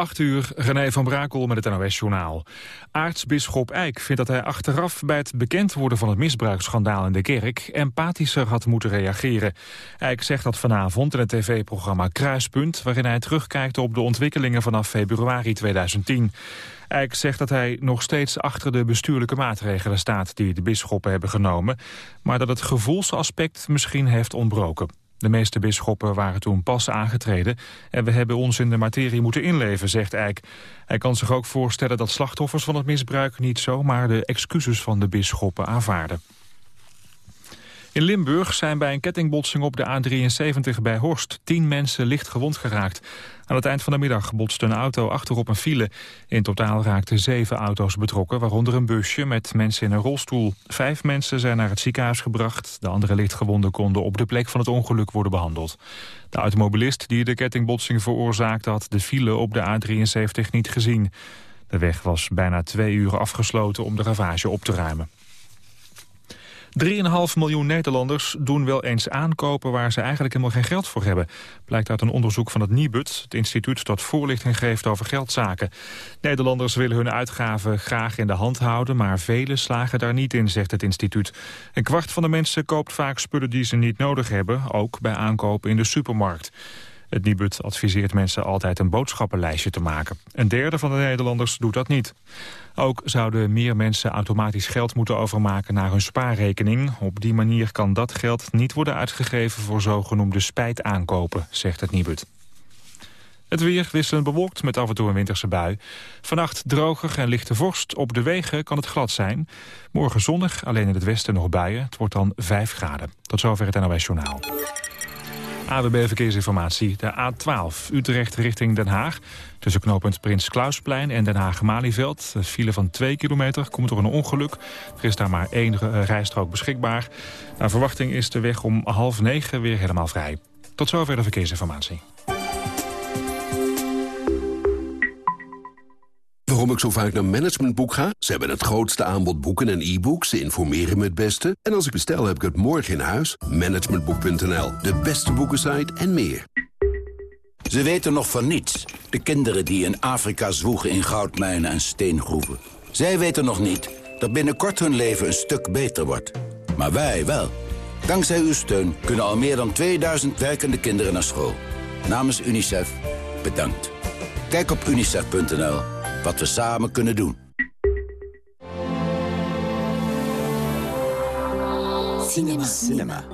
8 uur, René van Brakel met het NOS-journaal. Aartsbisschop Eijk vindt dat hij achteraf bij het bekend worden van het misbruiksschandaal in de kerk empathischer had moeten reageren. Eijk zegt dat vanavond in het tv-programma Kruispunt, waarin hij terugkijkt op de ontwikkelingen vanaf februari 2010. Eijk zegt dat hij nog steeds achter de bestuurlijke maatregelen staat die de bisschoppen hebben genomen, maar dat het gevoelsaspect misschien heeft ontbroken. De meeste bisschoppen waren toen pas aangetreden... en we hebben ons in de materie moeten inleven, zegt Eijk. Hij kan zich ook voorstellen dat slachtoffers van het misbruik... niet zomaar de excuses van de bisschoppen aanvaarden. In Limburg zijn bij een kettingbotsing op de A73 bij Horst... tien mensen licht gewond geraakt. Aan het eind van de middag botste een auto achterop een file. In totaal raakten zeven auto's betrokken, waaronder een busje met mensen in een rolstoel. Vijf mensen zijn naar het ziekenhuis gebracht. De andere lichtgewonden konden op de plek van het ongeluk worden behandeld. De automobilist die de kettingbotsing veroorzaakte had de file op de A73 niet gezien. De weg was bijna twee uur afgesloten om de ravage op te ruimen. 3,5 miljoen Nederlanders doen wel eens aankopen waar ze eigenlijk helemaal geen geld voor hebben. Blijkt uit een onderzoek van het Nibud, het instituut dat voorlichting geeft over geldzaken. Nederlanders willen hun uitgaven graag in de hand houden, maar velen slagen daar niet in, zegt het instituut. Een kwart van de mensen koopt vaak spullen die ze niet nodig hebben, ook bij aankopen in de supermarkt. Het Nibud adviseert mensen altijd een boodschappenlijstje te maken. Een derde van de Nederlanders doet dat niet. Ook zouden meer mensen automatisch geld moeten overmaken naar hun spaarrekening. Op die manier kan dat geld niet worden uitgegeven voor zogenoemde spijtaankopen, zegt het Nibud. Het weer wisselend bewolkt met af en toe een winterse bui. Vannacht droger en lichte vorst. Op de wegen kan het glad zijn. Morgen zonnig, alleen in het westen nog buien. Het wordt dan 5 graden. Tot zover het NOS Journaal. AWB Verkeersinformatie. De A12 Utrecht richting Den Haag. Tussen knooppunt Prins Klausplein en Den Haag-Malieveld. File van 2 kilometer komt door een ongeluk. Er is daar maar één eh, rijstrook beschikbaar. Naar verwachting is de weg om half negen weer helemaal vrij. Tot zover de verkeersinformatie. Waarom ik zo vaak naar Managementboek ga? Ze hebben het grootste aanbod boeken en e-books. Ze informeren me het beste. En als ik bestel, heb ik het morgen in huis. Managementboek.nl, de beste boekensite en meer. Ze weten nog van niets. De kinderen die in Afrika zwoegen in goudmijnen en steengroeven. Zij weten nog niet dat binnenkort hun leven een stuk beter wordt. Maar wij wel. Dankzij uw steun kunnen al meer dan 2000 werkende kinderen naar school. Namens UNICEF, bedankt. Kijk op unicef.nl wat we samen kunnen doen. Cinema. Cinema.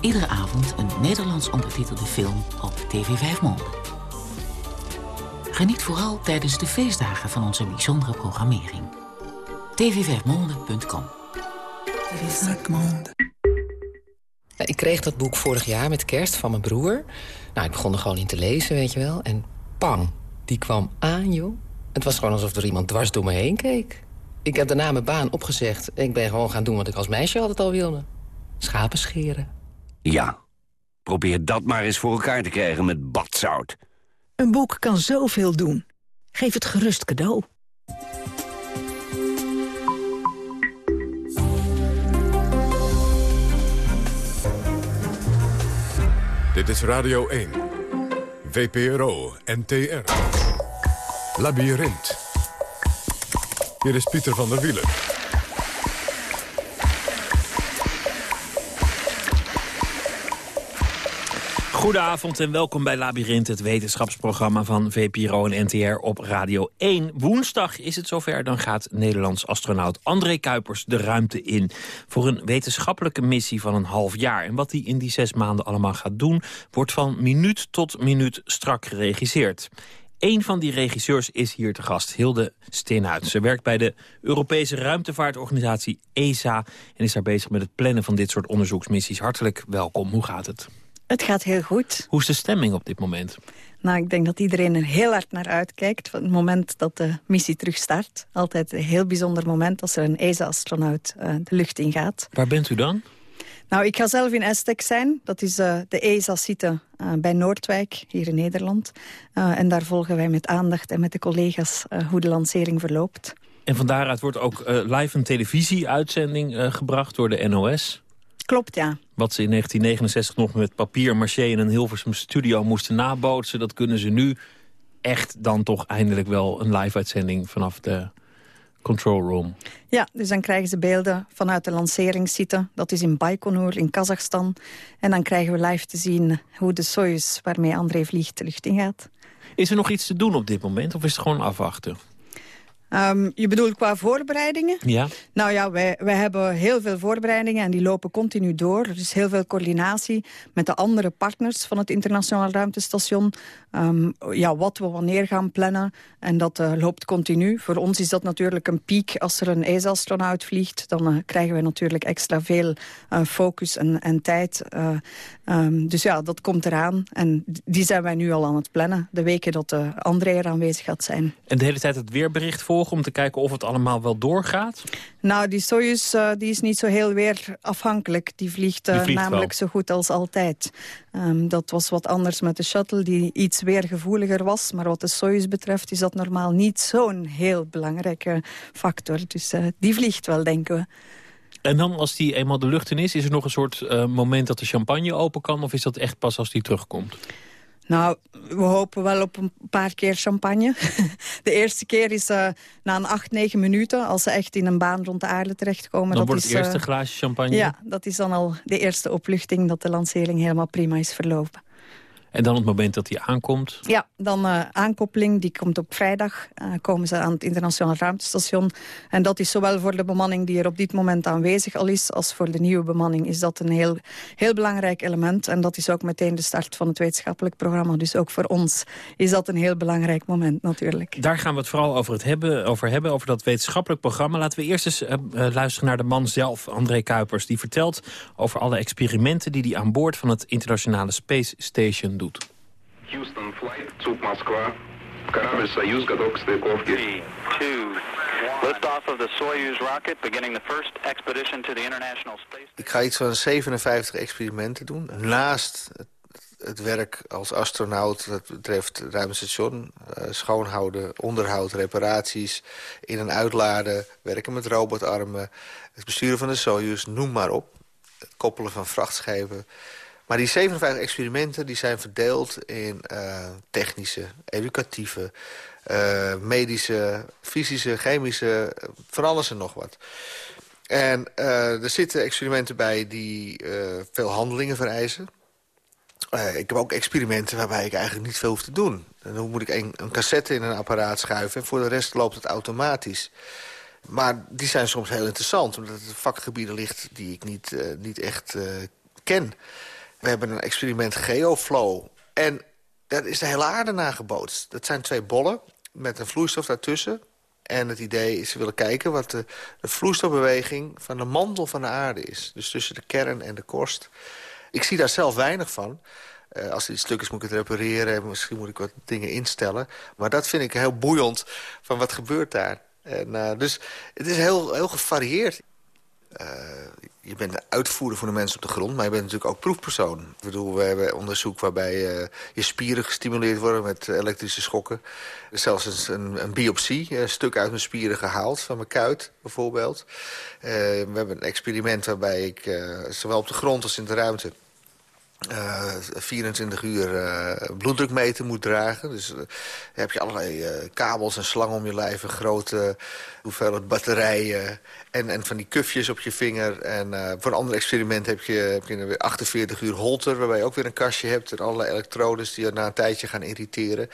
Iedere avond een Nederlands ondertitelde film op TV 5 Monde. Geniet vooral tijdens de feestdagen van onze bijzondere programmering. tv5monde.com Ik kreeg dat boek vorig jaar met kerst van mijn broer. Nou, ik begon er gewoon in te lezen, weet je wel. En pang, die kwam aan, joh. Het was gewoon alsof er iemand dwars door me heen keek. Ik heb daarna mijn baan opgezegd. En ik ben gewoon gaan doen wat ik als meisje altijd al wilde. Schapen scheren. Ja, probeer dat maar eens voor elkaar te krijgen met badzout. Een boek kan zoveel doen. Geef het gerust cadeau. Dit is Radio 1. VPRO, NTR. Labyrinth. Hier is Pieter van der Wielen. Goedenavond en welkom bij Labyrinth, het wetenschapsprogramma van VPRO en NTR op Radio 1. Woensdag is het zover, dan gaat Nederlands astronaut André Kuipers de ruimte in... voor een wetenschappelijke missie van een half jaar. En wat hij in die zes maanden allemaal gaat doen... wordt van minuut tot minuut strak geregisseerd. Een van die regisseurs is hier te gast, Hilde Steenhuid. Ze werkt bij de Europese ruimtevaartorganisatie ESA... en is daar bezig met het plannen van dit soort onderzoeksmissies. Hartelijk welkom, hoe gaat het? Het gaat heel goed. Hoe is de stemming op dit moment? Nou, ik denk dat iedereen er heel hard naar uitkijkt. Van het moment dat de missie terugstart. Altijd een heel bijzonder moment als er een ESA-astronaut uh, de lucht ingaat. Waar bent u dan? Nou, ik ga zelf in Aztec zijn. Dat is uh, de ESA-site uh, bij Noordwijk, hier in Nederland. en daar volgen wij met aandacht en met de collega's hoe de lancering verloopt. En van daaruit wordt ook live een televisie-uitzending gebracht door de NOS? Klopt, ja. Wat ze in 1969 nog met papier maché in een Hilversum studio moesten nabootsen... dat kunnen ze nu echt dan toch eindelijk wel een live-uitzending vanaf de control room. Ja, dus dan krijgen ze beelden vanuit de lanceringssite. Dat is in Baikonur in Kazachstan. En dan krijgen we live te zien hoe de Soyuz waarmee André vliegt de lucht ingaat. Is er nog iets te doen op dit moment of is het gewoon afwachten? Um, je bedoelt qua voorbereidingen? Ja. Nou ja, wij, wij hebben heel veel voorbereidingen en die lopen continu door. Er is heel veel coördinatie met de andere partners van het internationaal ruimtestation. Um, ja, wat we wanneer gaan plannen. En dat uh, loopt continu. Voor ons is dat natuurlijk een piek. Als er een ijsastronaut vliegt, dan uh, krijgen we natuurlijk extra veel uh, focus en, en tijd. Um, dus ja, dat komt eraan. En die zijn wij nu al aan het plannen. De weken dat André er aanwezig gaat zijn. En de hele tijd het weerbericht voor om te kijken of het allemaal wel doorgaat? Nou, die Soyuz uh, die is niet zo heel weer afhankelijk. Die vliegt, uh, namelijk zo goed als altijd. Um, dat was wat anders met de shuttle, die iets weergevoeliger was. Maar wat de Soyuz betreft is dat normaal niet zo'n heel belangrijke factor. Dus uh, die vliegt wel, denken we. En dan als die eenmaal de lucht in is, is er nog een soort moment dat de champagne open kan? Of is dat echt pas als die terugkomt? Nou, we hopen wel op een paar keer champagne. De eerste keer is uh, na een acht, negen minuten... als ze echt in een baan rond de aarde terechtkomen. Dan dat wordt is, het eerste uh, glaasje champagne? Ja, dat is dan al de eerste opluchting... dat de lancering helemaal prima is verlopen. En dan het moment dat hij aankomt? Ja, dan uh, aankoppeling, die komt op vrijdag. Uh, komen ze aan het internationaal ruimtestation. En dat is zowel voor de bemanning die er op dit moment aanwezig al is... als voor de nieuwe bemanning is dat een heel, heel belangrijk element. En dat is ook meteen de start van het wetenschappelijk programma. Dus ook voor ons is dat een heel belangrijk moment natuurlijk. Daar gaan we het vooral over, het hebben, over hebben, over dat wetenschappelijk programma. Laten we eerst eens uh, luisteren naar de man zelf, André Kuipers. Die vertelt over alle experimenten die hij aan boord van het internationale Space Station doet. Houston, flight, Tsuk, Москва. Корабль «Союз» готов к стыковке. Three, two, liftoff of the Soyuz rocket, beginning the first expedition to the International Space Ik ga iets van 57 experimenten doen. Naast het, het werk als astronaut, dat betreft het ruimtestation... Uh, schoonhouden, onderhoud, reparaties, in- en uitladen... werken met robotarmen, het besturen van de Soyuz, noem maar op. Het koppelen van vrachtschepen... maar die 57 experimenten die zijn verdeeld in uh, technische, educatieve, uh, medische, fysische, chemische, van alles en nog wat. En uh, er zitten experimenten bij die veel handelingen vereisen. ik heb ook experimenten waarbij ik eigenlijk niet veel hoef te doen. Dan moet ik een, een cassette in een apparaat schuiven... en voor de rest loopt het automatisch. Maar die zijn soms heel interessant, omdat het vakgebieden ligt... die ik niet, niet echt ken. We hebben een experiment GeoFlow. En daar is de hele aarde nagebootst. Dat zijn twee bollen met een vloeistof daartussen. En het idee is, ze willen kijken wat de, vloeistofbeweging van de mantel van de aarde is. Dus tussen de kern en de korst. Ik zie daar zelf weinig van. Uh, als er iets moet ik het repareren. Misschien moet ik wat dingen instellen. Maar dat vind ik heel boeiend van wat gebeurt daar. En, uh, dus het is heel, heel gevarieerd. Uh, je bent de uitvoerder voor de mensen op de grond... maar je bent natuurlijk ook proefpersoon. Ik bedoel, we hebben onderzoek waarbij uh, je spieren gestimuleerd worden... met elektrische schokken. Zelfs een, een biopsie, een stuk uit mijn spieren gehaald... van mijn kuit, bijvoorbeeld. We hebben een experiment waarbij ik zowel op de grond als in de ruimte... Uh, 24 uur uh, bloeddrukmeter moet dragen. Dus uh, heb je allerlei kabels en slangen om je lijf... een grote hoeveelheid batterijen en, en van die kufjes op je vinger. En voor een ander experiment heb je, heb je weer 48 uur holter... waarbij je ook weer een kastje hebt en allerlei elektrodes... die je na een tijdje gaan irriteren.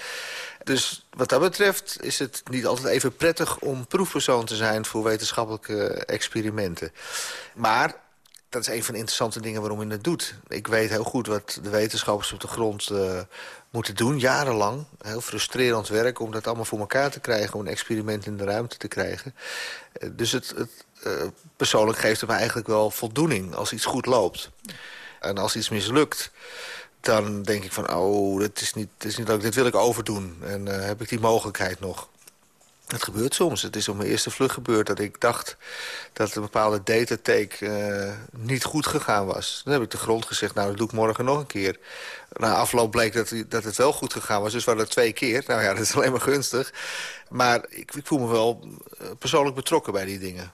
Dus wat dat betreft is het niet altijd even prettig... om proefpersoon te zijn voor wetenschappelijke experimenten. Maar dat is een van de interessante dingen waarom je het doet. Ik weet heel goed wat de wetenschappers op de grond uh, moeten doen, jarenlang. Heel frustrerend werk om dat allemaal voor elkaar te krijgen... om een experiment in de ruimte te krijgen. Uh, dus het, het uh, persoonlijk geeft het me eigenlijk wel voldoening als iets goed loopt. En als iets mislukt, dan denk ik van... oh, dat is niet, is niet leuk, dit wil ik overdoen. En heb ik die mogelijkheid nog. Het gebeurt soms. Het is op mijn eerste vlucht gebeurd dat ik dacht dat een bepaalde datatake uh, niet goed gegaan was. Dan heb ik de grond gezegd, nou dat doe ik morgen nog een keer. Na afloop bleek dat, dat het wel goed gegaan was, dus we hadden twee keer. Nou ja, dat is alleen maar gunstig. Maar ik, ik voel me wel persoonlijk betrokken bij die dingen.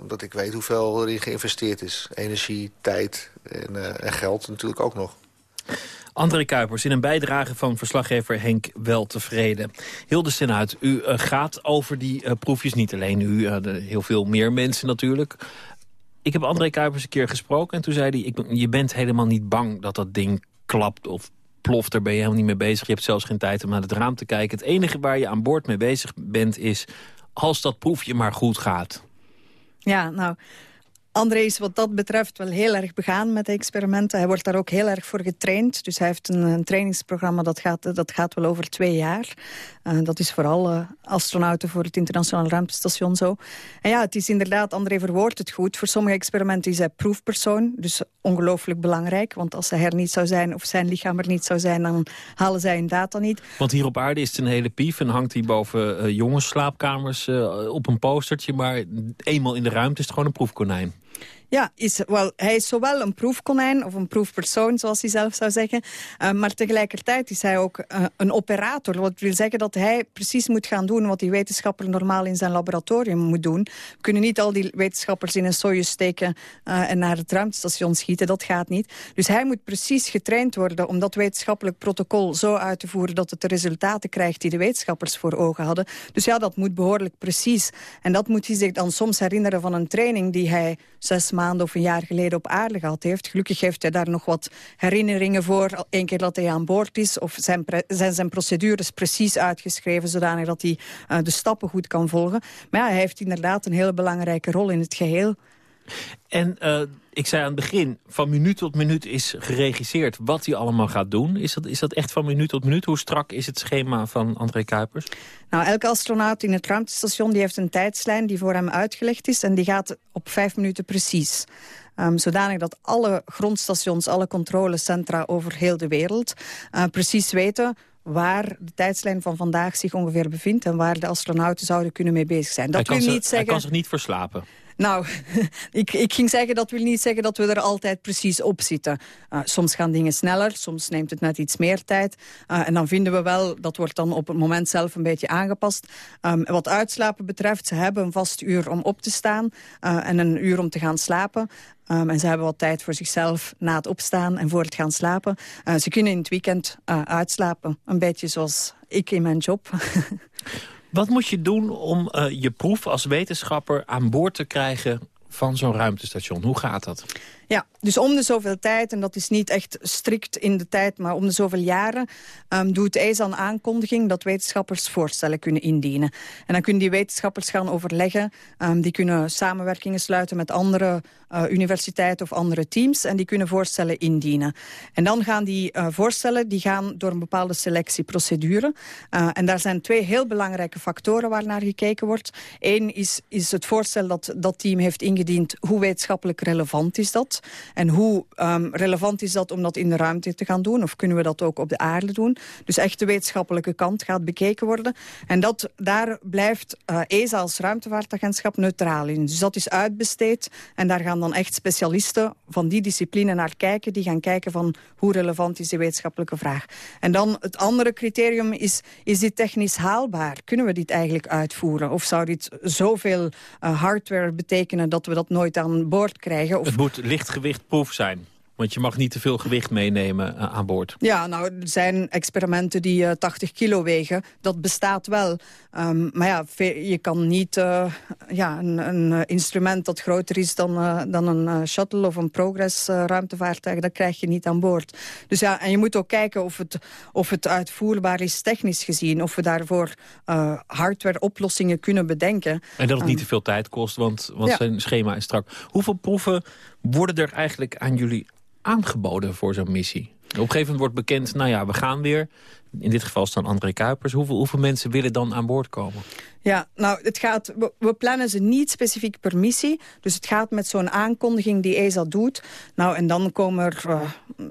Omdat ik weet hoeveel erin geïnvesteerd is. Energie, tijd en, en geld natuurlijk ook nog. André Kuipers in een bijdrage van verslaggever Henk Weltevreden. Hilde Senuit, u uh, gaat over die uh, proefjes, niet alleen u, uh, heel veel meer mensen natuurlijk. Ik heb André Kuipers een keer gesproken en toen zei hij... Ik, je bent helemaal niet bang dat dat ding klapt of ploft. Daar ben je helemaal niet mee bezig. Je hebt zelfs geen tijd om naar het raam te kijken. Het enige waar je aan boord mee bezig bent is... als dat proefje maar goed gaat. Ja, nou, André is wat dat betreft wel heel erg begaan met de experimenten. Hij wordt daar ook heel erg voor getraind. Dus hij heeft een, een trainingsprogramma dat gaat, dat gaat wel over twee jaar. Uh, dat is vooral astronauten voor het internationale ruimtestation zo. En ja, het is inderdaad, André verwoordt het goed. Voor sommige experimenten is hij proefpersoon. Dus ongelooflijk belangrijk. Want als hij er niet zou zijn of zijn lichaam er niet zou zijn... dan halen zij hun data niet. Want hier op aarde is het een hele pief en hangt hij boven uh, jongensslaapkamers op een postertje. Maar eenmaal in de ruimte is het gewoon een proefkonijn. Ja, is, wel, hij is zowel een proefkonijn of een proefpersoon, zoals hij zelf zou zeggen. Uh, maar tegelijkertijd is hij ook uh, een operator. Wat wil zeggen dat hij precies moet gaan doen wat die wetenschapper normaal in zijn laboratorium moet doen. We kunnen niet al die wetenschappers in een Soyuz steken uh, en naar het ruimtestation schieten. Dat gaat niet. Dus hij moet precies getraind worden om dat wetenschappelijk protocol zo uit te voeren dat het de resultaten krijgt die de wetenschappers voor ogen hadden. Dus ja, dat moet behoorlijk precies. En dat moet hij zich dan soms herinneren van een training die hij zes maanden of een jaar geleden op aarde gehad heeft. Gelukkig heeft hij daar nog wat herinneringen voor. Eén keer dat hij aan boord is. Of zijn, zijn zijn procedures precies uitgeschreven... zodanig dat hij uh, de stappen goed kan volgen. Maar ja, hij heeft inderdaad een hele belangrijke rol in het geheel. En uh, ik zei aan het begin, van minuut tot minuut is geregisseerd wat hij allemaal gaat doen. Is dat, is dat echt van minuut tot minuut? Hoe strak is het schema van André Kuipers? Nou, elke astronaut in het ruimtestation die heeft een tijdslijn die voor hem uitgelegd is. En die gaat op vijf minuten precies. Um, zodanig dat alle grondstations, alle controlecentra over heel de wereld... Uh, precies weten waar de tijdslijn van vandaag zich ongeveer bevindt... en waar de astronauten zouden kunnen mee bezig zijn. Dat wil niet zeggen... Hij kan zich niet verslapen. Nou, ik, ik ging zeggen, dat wil niet zeggen dat we er altijd precies op zitten. Uh, soms gaan dingen sneller, soms neemt het net iets meer tijd. Uh, en dan vinden we wel, dat wordt dan op het moment zelf een beetje aangepast. Um, wat uitslapen betreft, ze hebben een vast uur om op te staan... Uh, en een uur om te gaan slapen. Um, en ze hebben wat tijd voor zichzelf na het opstaan en voor het gaan slapen. Ze kunnen in het weekend uitslapen. Een beetje zoals ik in mijn job. Wat moet je doen om uh, je proef als wetenschapper aan boord te krijgen van zo'n ruimtestation? Hoe gaat dat? Ja, dus om de zoveel tijd, en dat is niet echt strikt in de tijd... maar om de zoveel jaren um, doet ESA een aankondiging... dat wetenschappers voorstellen kunnen indienen. En dan kunnen die wetenschappers gaan overleggen. Um, die kunnen samenwerkingen sluiten met andere uh, universiteiten of andere teams... en die kunnen voorstellen indienen. En dan gaan die uh, voorstellen die gaan door een bepaalde selectieprocedure. Uh, en daar zijn twee heel belangrijke factoren waar naar gekeken wordt. Eén is, is het voorstel dat dat team heeft ingediend... hoe wetenschappelijk relevant is dat... En hoe um, relevant is dat om dat in de ruimte te gaan doen? Of kunnen we dat ook op de aarde doen? Dus echt de wetenschappelijke kant gaat bekeken worden. En dat, daar blijft uh, ESA als ruimtevaartagentschap neutraal in. Dus dat is uitbesteed. En daar gaan dan echt specialisten van die discipline naar kijken. Die gaan kijken van hoe relevant is die wetenschappelijke vraag. En dan het andere criterium is, is dit technisch haalbaar? Kunnen we dit eigenlijk uitvoeren? Of zou dit zoveel uh, hardware betekenen dat we dat nooit aan boord krijgen? Of... Het moet lichtgewichtproef zijn. Want je mag niet te veel gewicht meenemen uh, aan boord. Ja, nou, er zijn experimenten die uh, 80 kilo wegen. Dat bestaat wel. Um, maar ja, je kan niet uh, ja, een, een, instrument dat groter is dan, uh, dan een shuttle of een progress ruimtevaartuig. Dat krijg je niet aan boord. Dus ja, en je moet ook kijken of het, of het uitvoerbaar is technisch gezien. Of we daarvoor hardware oplossingen kunnen bedenken. En dat het niet um, te veel tijd kost, want, want ja. zijn schema is strak. Hoeveel proeven worden er eigenlijk aan jullie aangeboden voor zo'n missie? Op een gegeven moment wordt bekend, nou ja, we gaan weer. In dit geval staan André Kuipers. Hoeveel, mensen willen dan aan boord komen? Ja, nou, het gaat, we, plannen ze niet specifiek per missie. Dus het gaat met zo'n aankondiging die ESA doet. Nou, en dan komen er uh,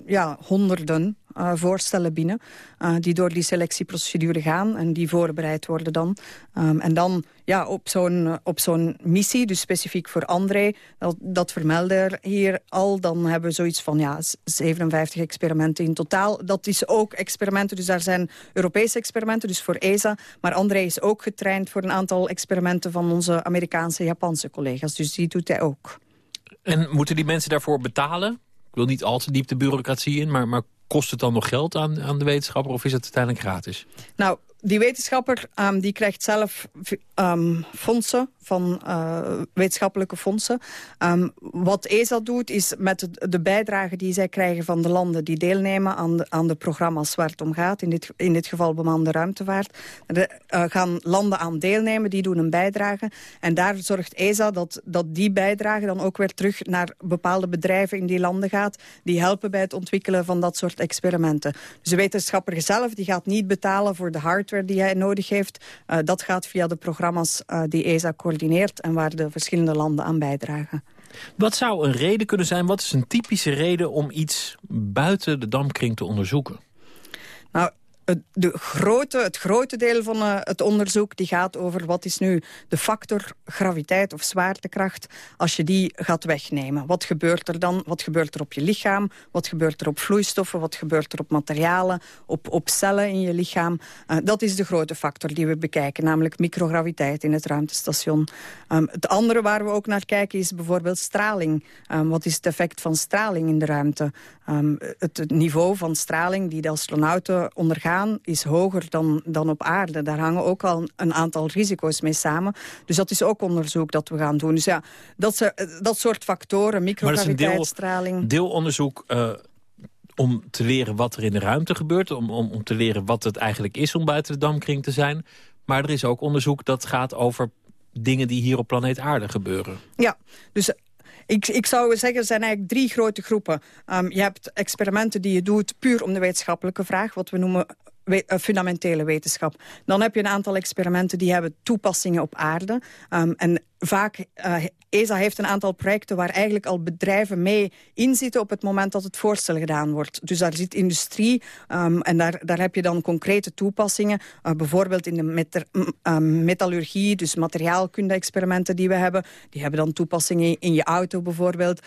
ja, honderden uh, voorstellen binnen... Uh, die door die selectieprocedure gaan en die voorbereid worden dan. Um, en dan ja, op zo'n zo'n missie, dus specifiek voor André... dat, dat vermelden hier al, dan hebben we zoiets van ja, 57 experimenten in totaal. Dat is ook experimenten, dus daar zijn Europese experimenten, dus voor ESA. Maar André is ook getraind voor een aantal experimenten van onze Amerikaanse en Japanse collega's. Dus die doet hij ook. En moeten die mensen daarvoor betalen? Ik wil niet al te diep de bureaucratie in, maar, maar kost het dan nog geld aan, aan de wetenschapper of is het uiteindelijk gratis? Nou, die wetenschapper um, die krijgt zelf um, fondsen van uh, wetenschappelijke fondsen. Um, wat ESA doet is met de bijdrage die zij krijgen van de landen die deelnemen aan de, aan de programma's waar het om gaat. In dit, in dit geval bemande ruimtevaart. Er uh, gaan landen aan deelnemen, die doen een bijdrage. En daar zorgt ESA dat, dat die bijdrage dan ook weer terug naar bepaalde bedrijven in die landen gaat. Die helpen bij het ontwikkelen van dat soort experimenten. Dus de wetenschapper zelf die gaat niet betalen voor de hardware die hij nodig heeft. Uh, dat gaat via de programma's uh, die ESA coördineert... en waar de verschillende landen aan bijdragen. Wat zou een reden kunnen zijn? Wat is een typische reden om iets buiten de dampkring te onderzoeken? Nou, de grote, het grote deel van uh, het onderzoek die gaat over wat is nu de factor graviteit of zwaartekracht als je die gaat wegnemen. Wat gebeurt er dan? Wat gebeurt er op je lichaam? Wat gebeurt er op vloeistoffen? Wat gebeurt er op materialen? Op, op cellen in je lichaam? Uh, dat is de grote factor die we bekijken, namelijk micrograviteit in het ruimtestation. Um, het andere waar we ook naar kijken is bijvoorbeeld straling. Um, wat is het effect van straling in de ruimte? Het, het niveau van straling die de astronauten ondergaan is hoger dan, dan op aarde. Daar hangen ook al een aantal risico's mee samen. Dus dat is ook onderzoek dat we gaan doen. Dus ja, dat, dat soort factoren, micrograviteitsstraling... Deel, deelonderzoek uh, om te leren wat er in de ruimte gebeurt... Om, om, om te leren wat het eigenlijk is om buiten de damkring te zijn. Maar er is ook onderzoek dat gaat over dingen die hier op planeet aarde gebeuren. Ja, dus ik, ik zou zeggen, er zijn eigenlijk drie grote groepen. Um, je hebt experimenten die je doet puur om de wetenschappelijke vraag... wat we noemen we, uh, fundamentele wetenschap. Dan heb je een aantal experimenten die hebben toepassingen op aarde. Um, en vaak, uh, ESA heeft een aantal projecten waar eigenlijk al bedrijven mee inzitten op het moment dat het voorstel gedaan wordt. Dus daar zit industrie um, en daar, daar heb je dan concrete toepassingen. Uh, bijvoorbeeld in de meter, uh, metallurgie, dus materiaalkunde-experimenten die we hebben. Die hebben dan toepassingen in je auto bijvoorbeeld.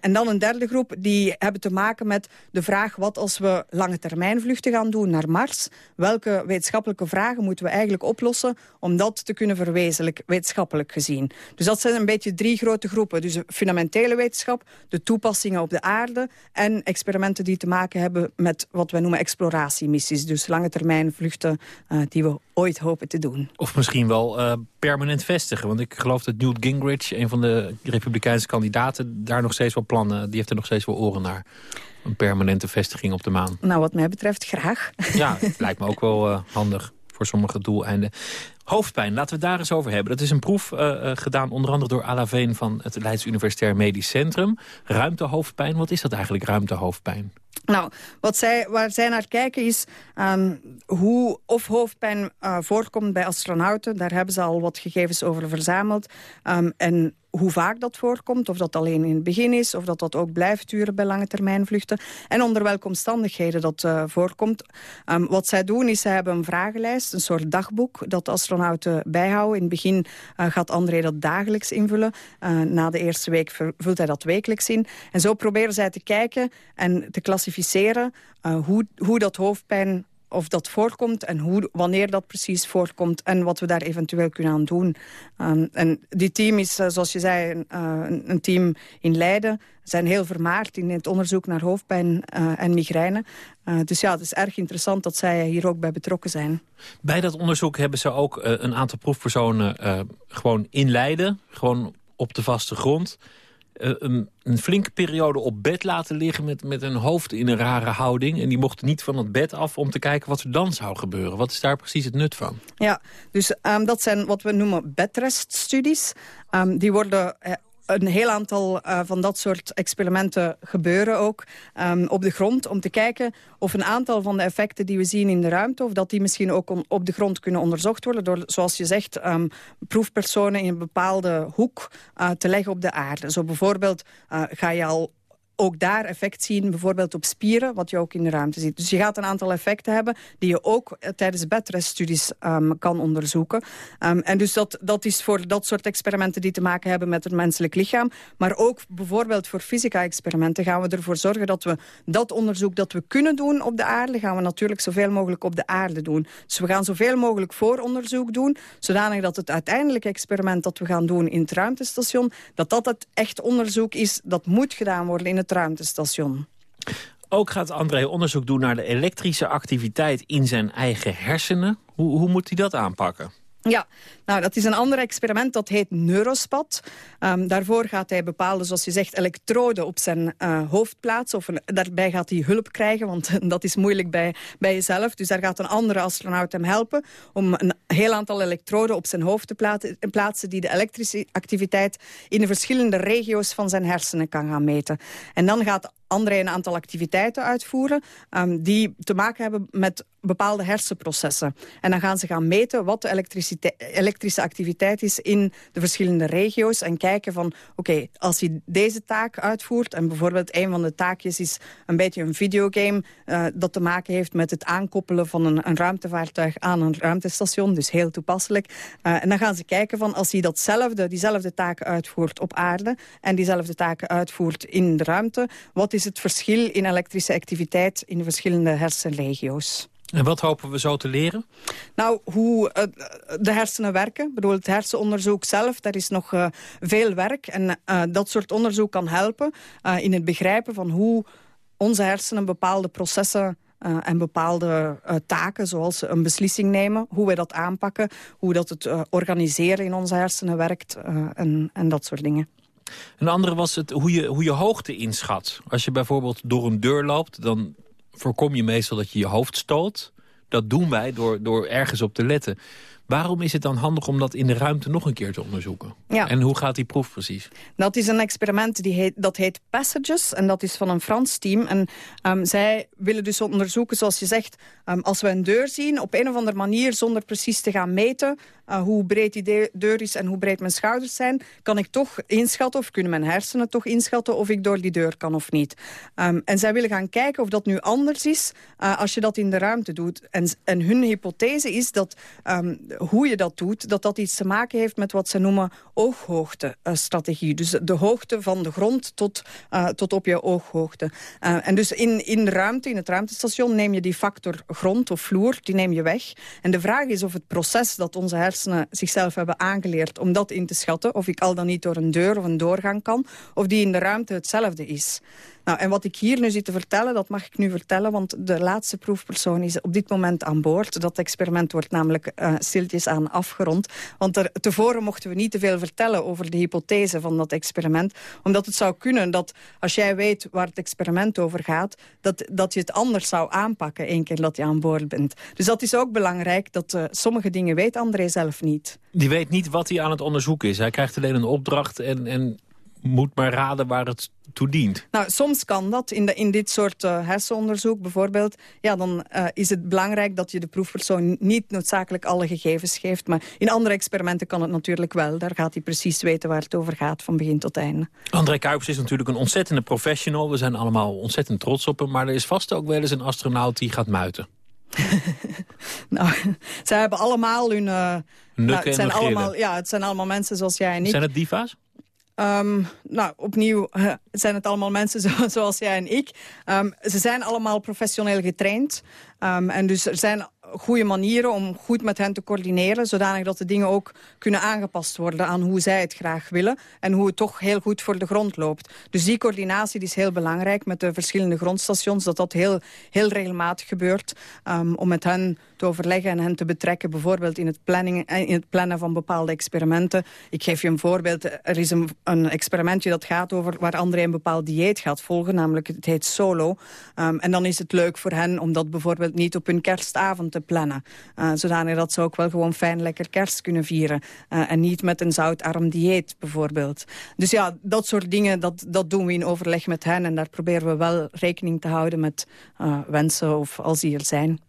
En dan een derde groep, die hebben te maken met de vraag... wat als we lange termijn vluchten gaan doen naar Mars? Welke wetenschappelijke vragen moeten we eigenlijk oplossen... om dat te kunnen verwezenlijken, wetenschappelijk gezien? Dus dat zijn een beetje drie grote groepen. Dus de fundamentele wetenschap, de toepassingen op de aarde... en experimenten die te maken hebben met wat wij noemen exploratiemissies. Dus lange termijn vluchten uh, die we ooit hopen te doen. Of misschien wel uh, permanent vestigen. Want ik geloof dat Newt Gingrich, een van de republikeinse kandidaten... daar nog steeds wel plannen, die heeft er nog steeds wel oren naar een permanente vestiging op de maan. Nou, wat mij betreft graag. Ja, lijkt me ook wel uh, handig voor sommige doeleinden. Hoofdpijn, laten we daar eens over hebben. Dat is een proef uh, uh, gedaan onder andere door Alaveen van het Leids Universitair Medisch Centrum. Ruimtehoofdpijn, wat is dat eigenlijk, ruimtehoofdpijn? Nou, wat zij, waar zij naar kijken is um, hoe of hoofdpijn uh, voorkomt bij astronauten. Daar hebben ze al wat gegevens over verzameld. Um, en hoe vaak dat voorkomt, of dat alleen in het begin is... of dat dat ook blijft duren bij lange termijn vluchten... en onder welke omstandigheden dat uh, voorkomt. Um, wat zij doen is, zij hebben een vragenlijst, een soort dagboek... dat de astronauten bijhouden. In het begin uh, gaat André dat dagelijks invullen. Uh, na de eerste week vult hij dat wekelijks in. En zo proberen zij te kijken en te klassificeren... hoe, hoe dat hoofdpijn of dat voorkomt en hoe, wanneer dat precies voorkomt... en wat we daar eventueel kunnen aan doen. Um, en die team is, uh, zoals je zei, een, uh, een, team in Leiden. Ze zijn heel vermaard in het onderzoek naar hoofdpijn uh, en migraine. dus ja, het is erg interessant dat zij hier ook bij betrokken zijn. Bij dat onderzoek hebben ze ook een aantal proefpersonen gewoon in Leiden. Gewoon op de vaste grond een, een, flinke periode op bed laten liggen met, met een hoofd in een rare houding. En die mochten niet van het bed af om te kijken wat er dan zou gebeuren. Wat is daar precies het nut van? Ja, dus um, dat zijn wat we noemen bedreststudies. Um, die worden een heel aantal uh, van dat soort experimenten gebeuren ook um, op de grond. Om te kijken of een aantal van de effecten die we zien in de ruimte... of dat die misschien ook op de grond kunnen onderzocht worden... door, zoals je zegt, um, proefpersonen in een bepaalde hoek uh, te leggen op de aarde. Zo bijvoorbeeld uh, ga je al ook daar effect zien, bijvoorbeeld op spieren, wat je ook in de ruimte ziet. Dus je gaat een aantal effecten hebben die je ook uh, tijdens bedreststudies um, kan onderzoeken. Um, en dus dat, dat is voor dat soort experimenten die te maken hebben met het menselijk lichaam. Maar ook bijvoorbeeld voor fysica-experimenten gaan we ervoor zorgen dat we dat onderzoek dat we kunnen doen op de aarde, gaan we natuurlijk zoveel mogelijk op de aarde doen. Dus we gaan zoveel mogelijk vooronderzoek doen, zodanig dat het uiteindelijke experiment dat we gaan doen in het ruimtestation, dat dat het echt onderzoek is dat moet gedaan worden in het ruimtestation. Ook gaat André onderzoek doen naar de elektrische activiteit in zijn eigen hersenen. Hoe, hoe moet hij dat aanpakken? Ja, nou, dat is een ander experiment, dat heet Neurospat. Um, daarvoor gaat hij bepaalde, zoals je zegt, elektroden op zijn uh, hoofd plaatsen. Of daarbij gaat hij hulp krijgen, want dat is moeilijk bij, bij jezelf. Dus daar gaat een andere astronaut hem helpen... om een heel aantal elektroden op zijn hoofd te plaatsen... die de elektrische activiteit in de verschillende regio's van zijn hersenen kan gaan meten. En dan gaat André een aantal activiteiten uitvoeren... Um, die te maken hebben met bepaalde hersenprocessen. En dan gaan ze gaan meten wat de elektrische activiteit is in de verschillende regio's. En kijken van, oké, als hij deze taak uitvoert... en bijvoorbeeld een van de taakjes is een beetje een videogame... Uh, dat te maken heeft met het aankoppelen van een, een ruimtevaartuig aan een ruimtestation. Dus heel toepasselijk. Uh, en dan gaan ze kijken van, als hij datzelfde, diezelfde taken uitvoert op aarde... en diezelfde taken uitvoert in de ruimte... wat is het verschil in elektrische activiteit in de verschillende hersenregio's? En wat hopen we zo te leren? Nou, hoe uh, de hersenen werken. Ik bedoel, het hersenonderzoek zelf, daar is nog uh, veel werk. En uh, dat soort onderzoek kan helpen in het begrijpen van hoe onze hersenen bepaalde processen uh, en bepaalde uh, taken, zoals een beslissing nemen, hoe wij dat aanpakken, hoe dat het uh, organiseren in onze hersenen werkt en, en dat soort dingen. Een andere was het hoe je, hoe je hoogte inschat. Als je bijvoorbeeld door een deur loopt, dan voorkom je meestal dat je je hoofd stoot. Dat doen wij door, door ergens op te letten. Waarom is het dan handig om dat in de ruimte nog een keer te onderzoeken? Ja. En hoe gaat die proef precies? Dat is een experiment die heet, dat heet Passages. En dat is van een Frans team. En um, zij willen dus onderzoeken, zoals je zegt... Um, als we een deur zien, op een of andere manier... zonder precies te gaan meten uh, hoe breed die deur is en hoe breed mijn schouders zijn... kan ik toch inschatten, of kunnen mijn hersenen toch inschatten... of ik door die deur kan of niet. Um, en zij willen gaan kijken of dat nu anders is... Uh, als je dat in de ruimte doet. En, en hun hypothese is dat um, hoe je dat doet... dat dat iets te maken heeft met wat ze noemen ooghoogte-strategie. dus de hoogte van de grond tot, tot op je ooghoogte. En dus in, in de ruimte, in het ruimtestation... neem je die factor grond of vloer, die neem je weg. En de vraag is of het proces dat onze hersenen hersenen zichzelf hebben aangeleerd om dat in te schatten. Of ik al dan niet door een deur of een doorgang kan. Of die in de ruimte hetzelfde is. Nou, en wat ik hier nu zit te vertellen, dat mag ik nu vertellen... want de laatste proefpersoon is op dit moment aan boord. Dat experiment wordt namelijk uh, stiltjes aan afgerond. Want er, tevoren mochten we niet te veel vertellen over de hypothese van dat experiment. Omdat het zou kunnen dat als jij weet waar het experiment over gaat... dat, dat je het anders zou aanpakken één keer dat je aan boord bent. Dus dat is ook belangrijk, dat uh, sommige dingen weet André zelf niet. Die weet niet wat hij aan het onderzoeken is. Hij krijgt alleen een opdracht en, en moet maar raden waar het toe dient. Nou, soms kan dat. In, de, in dit soort uh, hersenonderzoek bijvoorbeeld... Ja, dan uh, is het belangrijk dat je de proefpersoon niet noodzakelijk alle gegevens geeft. Maar in andere experimenten kan het natuurlijk wel. Daar gaat hij precies weten waar het over gaat van begin tot einde. André Kuipers is natuurlijk een ontzettende professional. We zijn allemaal ontzettend trots op hem. Maar er is vast ook wel eens een astronaut die gaat muiten. nou, zij hebben allemaal hun... Uh, nou, het, zijn allemaal, ja, het zijn allemaal mensen zoals jij en ik. Zijn het diva's? Um, nou, opnieuw zijn het allemaal mensen zo, zoals jij en ik. Um, ze zijn allemaal professioneel getraind. Um, en dus er zijn goede manieren om goed met hen te coördineren... zodanig dat de dingen ook kunnen aangepast worden aan hoe zij het graag willen... en hoe het toch heel goed voor de grond loopt. Dus die coördinatie die is heel belangrijk met de verschillende grondstations... dat dat heel, heel regelmatig gebeurt om met hen overleggen en hen te betrekken... bijvoorbeeld in het, eh, in het plannen van bepaalde experimenten. Ik geef je een voorbeeld. Er is een, een experimentje dat gaat over waar André een bepaald dieet gaat volgen... namelijk het heet Solo. Um, en dan is het leuk voor hen om dat bijvoorbeeld niet op hun kerstavond te plannen. Uh, zodanig dat ze ook wel gewoon fijn lekker kerst kunnen vieren. Uh, en niet met een zoutarm dieet bijvoorbeeld. Dus ja, dat soort dingen, dat, dat doen we in overleg met hen. En daar proberen we wel rekening te houden met wensen of als die er zijn.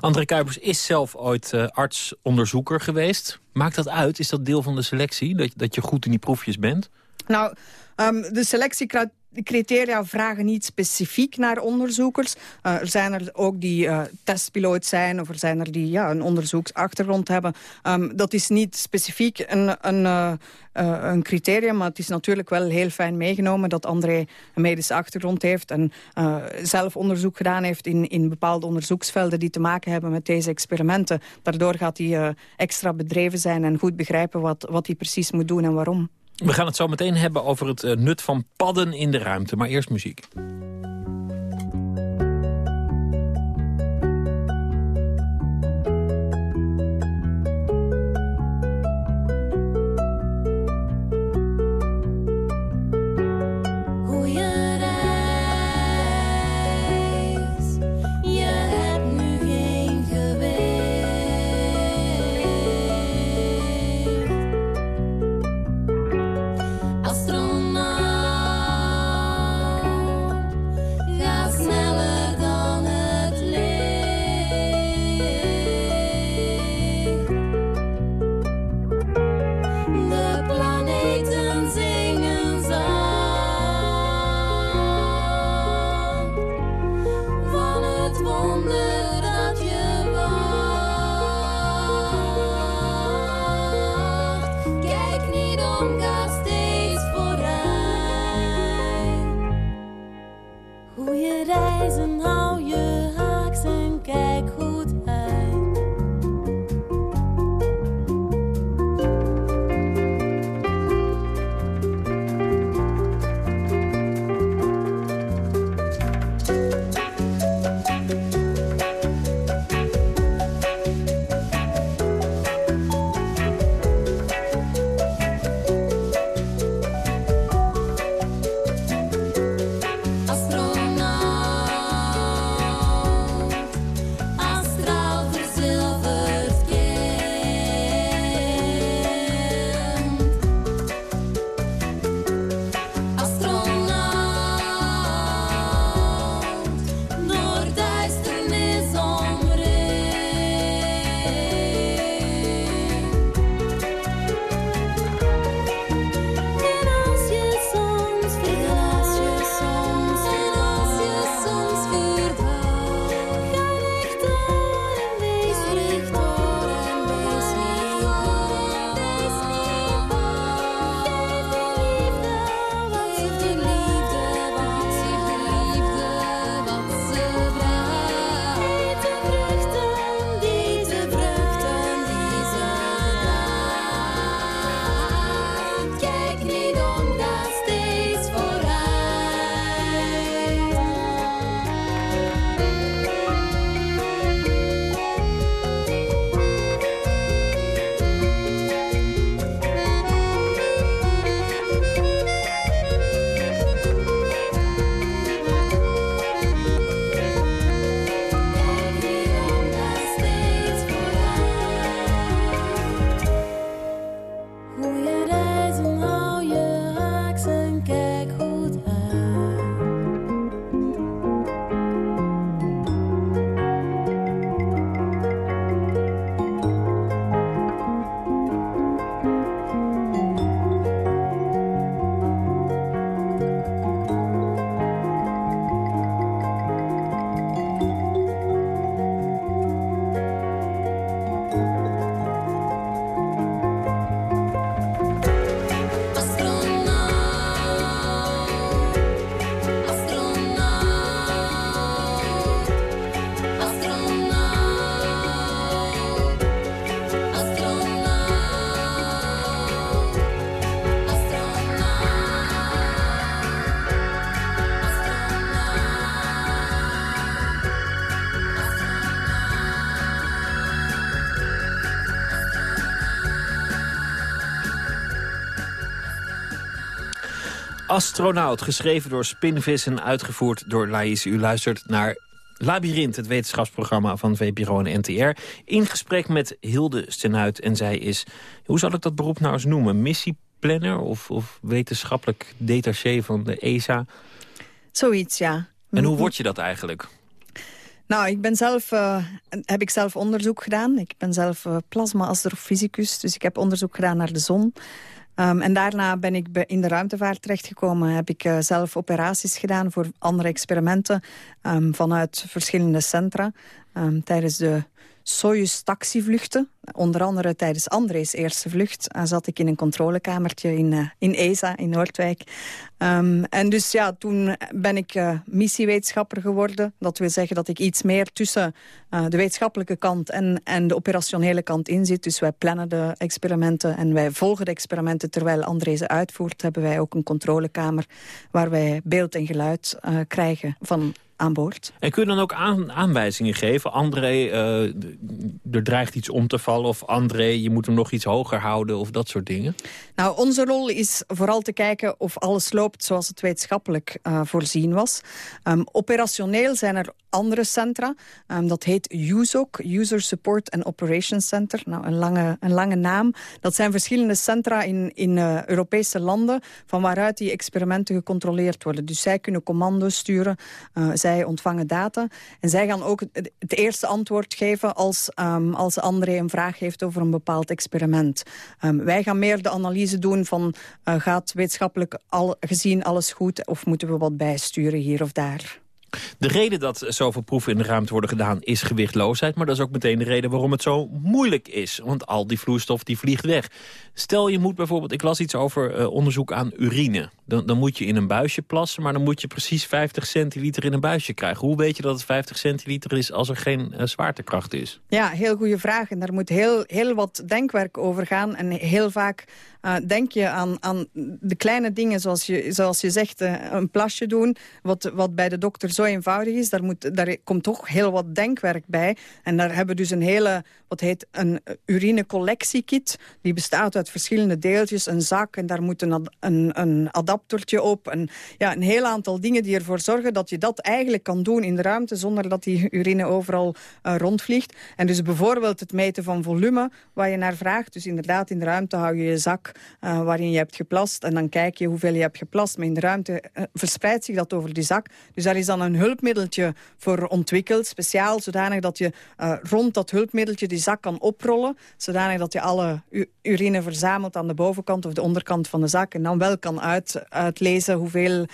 André Kuipers is zelf ooit uh, arts-onderzoeker geweest. Maakt dat uit? Is dat deel van de selectie? Dat, dat je goed in die proefjes bent? Nou, um, de selectie de criteria vragen niet specifiek naar onderzoekers. Uh, er zijn er ook die uh, testpiloot zijn of er zijn er die ja, een onderzoeksachtergrond hebben. Um, dat is niet specifiek een, een, uh, een criterium, maar het is natuurlijk wel heel fijn meegenomen dat André een medische achtergrond heeft en zelf onderzoek gedaan heeft in, in bepaalde onderzoeksvelden die te maken hebben met deze experimenten. Daardoor gaat hij extra bedreven zijn en goed begrijpen wat, wat hij precies moet doen en waarom. We gaan het zo meteen hebben over het uh, nut van padden in de ruimte. Maar eerst muziek. Astronaut, geschreven door Spinvis en uitgevoerd door Laïs. U luistert naar Labyrinth, het wetenschapsprogramma van VPRO en NTR. In gesprek met Hilde Stenuit. En zij is, hoe zal ik dat beroep nou eens noemen? Missieplanner of, of wetenschappelijk detaché van de ESA? Zoiets, ja. En hoe word je dat eigenlijk? Nou, ik ben zelf, uh, heb ik zelf onderzoek gedaan. Ik ben zelf uh, plasma-astrofysicus, dus ik heb onderzoek gedaan naar de zon. Ehm, en daarna ben ik in de ruimtevaart terechtgekomen. Heb ik zelf operaties gedaan voor andere experimenten um, vanuit verschillende centra. Um, tijdens de Soyuz-taxivluchten. Onder andere tijdens André's eerste vlucht uh, zat ik in een controlekamertje in, uh, in ESA in Noordwijk. Um, en dus ja, toen ben ik uh, missiewetenschapper geworden. Dat wil zeggen dat ik iets meer tussen de wetenschappelijke kant en, en de operationele kant in zit. Dus wij plannen de experimenten en wij volgen de experimenten terwijl André ze uitvoert. Hebben wij ook een controlekamer waar wij beeld en geluid krijgen van aan boord. En kun je dan ook aan, aanwijzingen geven? André, uh, er dreigt iets om te vallen. Of André, je moet hem nog iets hoger houden. Of dat soort dingen. Nou, onze rol is vooral te kijken of alles loopt zoals het wetenschappelijk uh, voorzien was. Um, operationeel zijn er andere centra. Um, dat heet USOC, User Support and Operations Center. Nou, een lange, een lange naam. Dat zijn verschillende centra in, in uh, Europese landen... van waaruit die experimenten gecontroleerd worden. Dus zij kunnen commando's sturen, zij ontvangen data. En zij gaan ook het, eerste antwoord geven... als, um, als André een vraag heeft over een bepaald experiment. Um, wij gaan meer de analyse doen van... Uh, gaat wetenschappelijk al, gezien alles goed... of moeten we wat bijsturen hier of daar? De reden dat zoveel proeven in de ruimte worden gedaan is gewichtloosheid. Maar dat is ook meteen de reden waarom het zo moeilijk is. Want al die vloeistof die vliegt weg. Stel je moet bijvoorbeeld, ik las iets over uh, onderzoek aan urine. Dan, dan moet je in een buisje plassen, maar dan moet je precies 50 centiliter in een buisje krijgen. Hoe weet je dat het 50 centiliter is als er geen uh, zwaartekracht is? Ja, heel goede vraag. En daar moet heel, heel wat denkwerk over gaan. En heel vaak uh, denk je aan, aan de kleine dingen, zoals je, zoals je zegt, uh, een plasje doen. Wat, wat bij de dokter zo eenvoudig is, daar, moet, daar komt toch heel wat denkwerk bij. En daar hebben we dus een hele, wat heet een urinecollectiekit. Die bestaat uit verschillende deeltjes, een zak en daar moet een, een, een adaptertje op. En, ja, een heel aantal dingen die ervoor zorgen dat je dat eigenlijk kan doen in de ruimte zonder dat die urine overal uh, rondvliegt. En dus bijvoorbeeld het meten van volume waar je naar vraagt. Dus inderdaad in de ruimte hou je je zak uh, waarin je hebt geplast en dan kijk je hoeveel je hebt geplast. Maar in de ruimte uh, verspreidt zich dat over die zak. Dus daar is dan een hulpmiddeltje voor ontwikkeld, speciaal zodanig dat je rond dat hulpmiddeltje die zak kan oprollen, zodanig dat je alle urine verzamelt aan de bovenkant of de onderkant van de zak. En dan wel kan uit, uitlezen hoeveel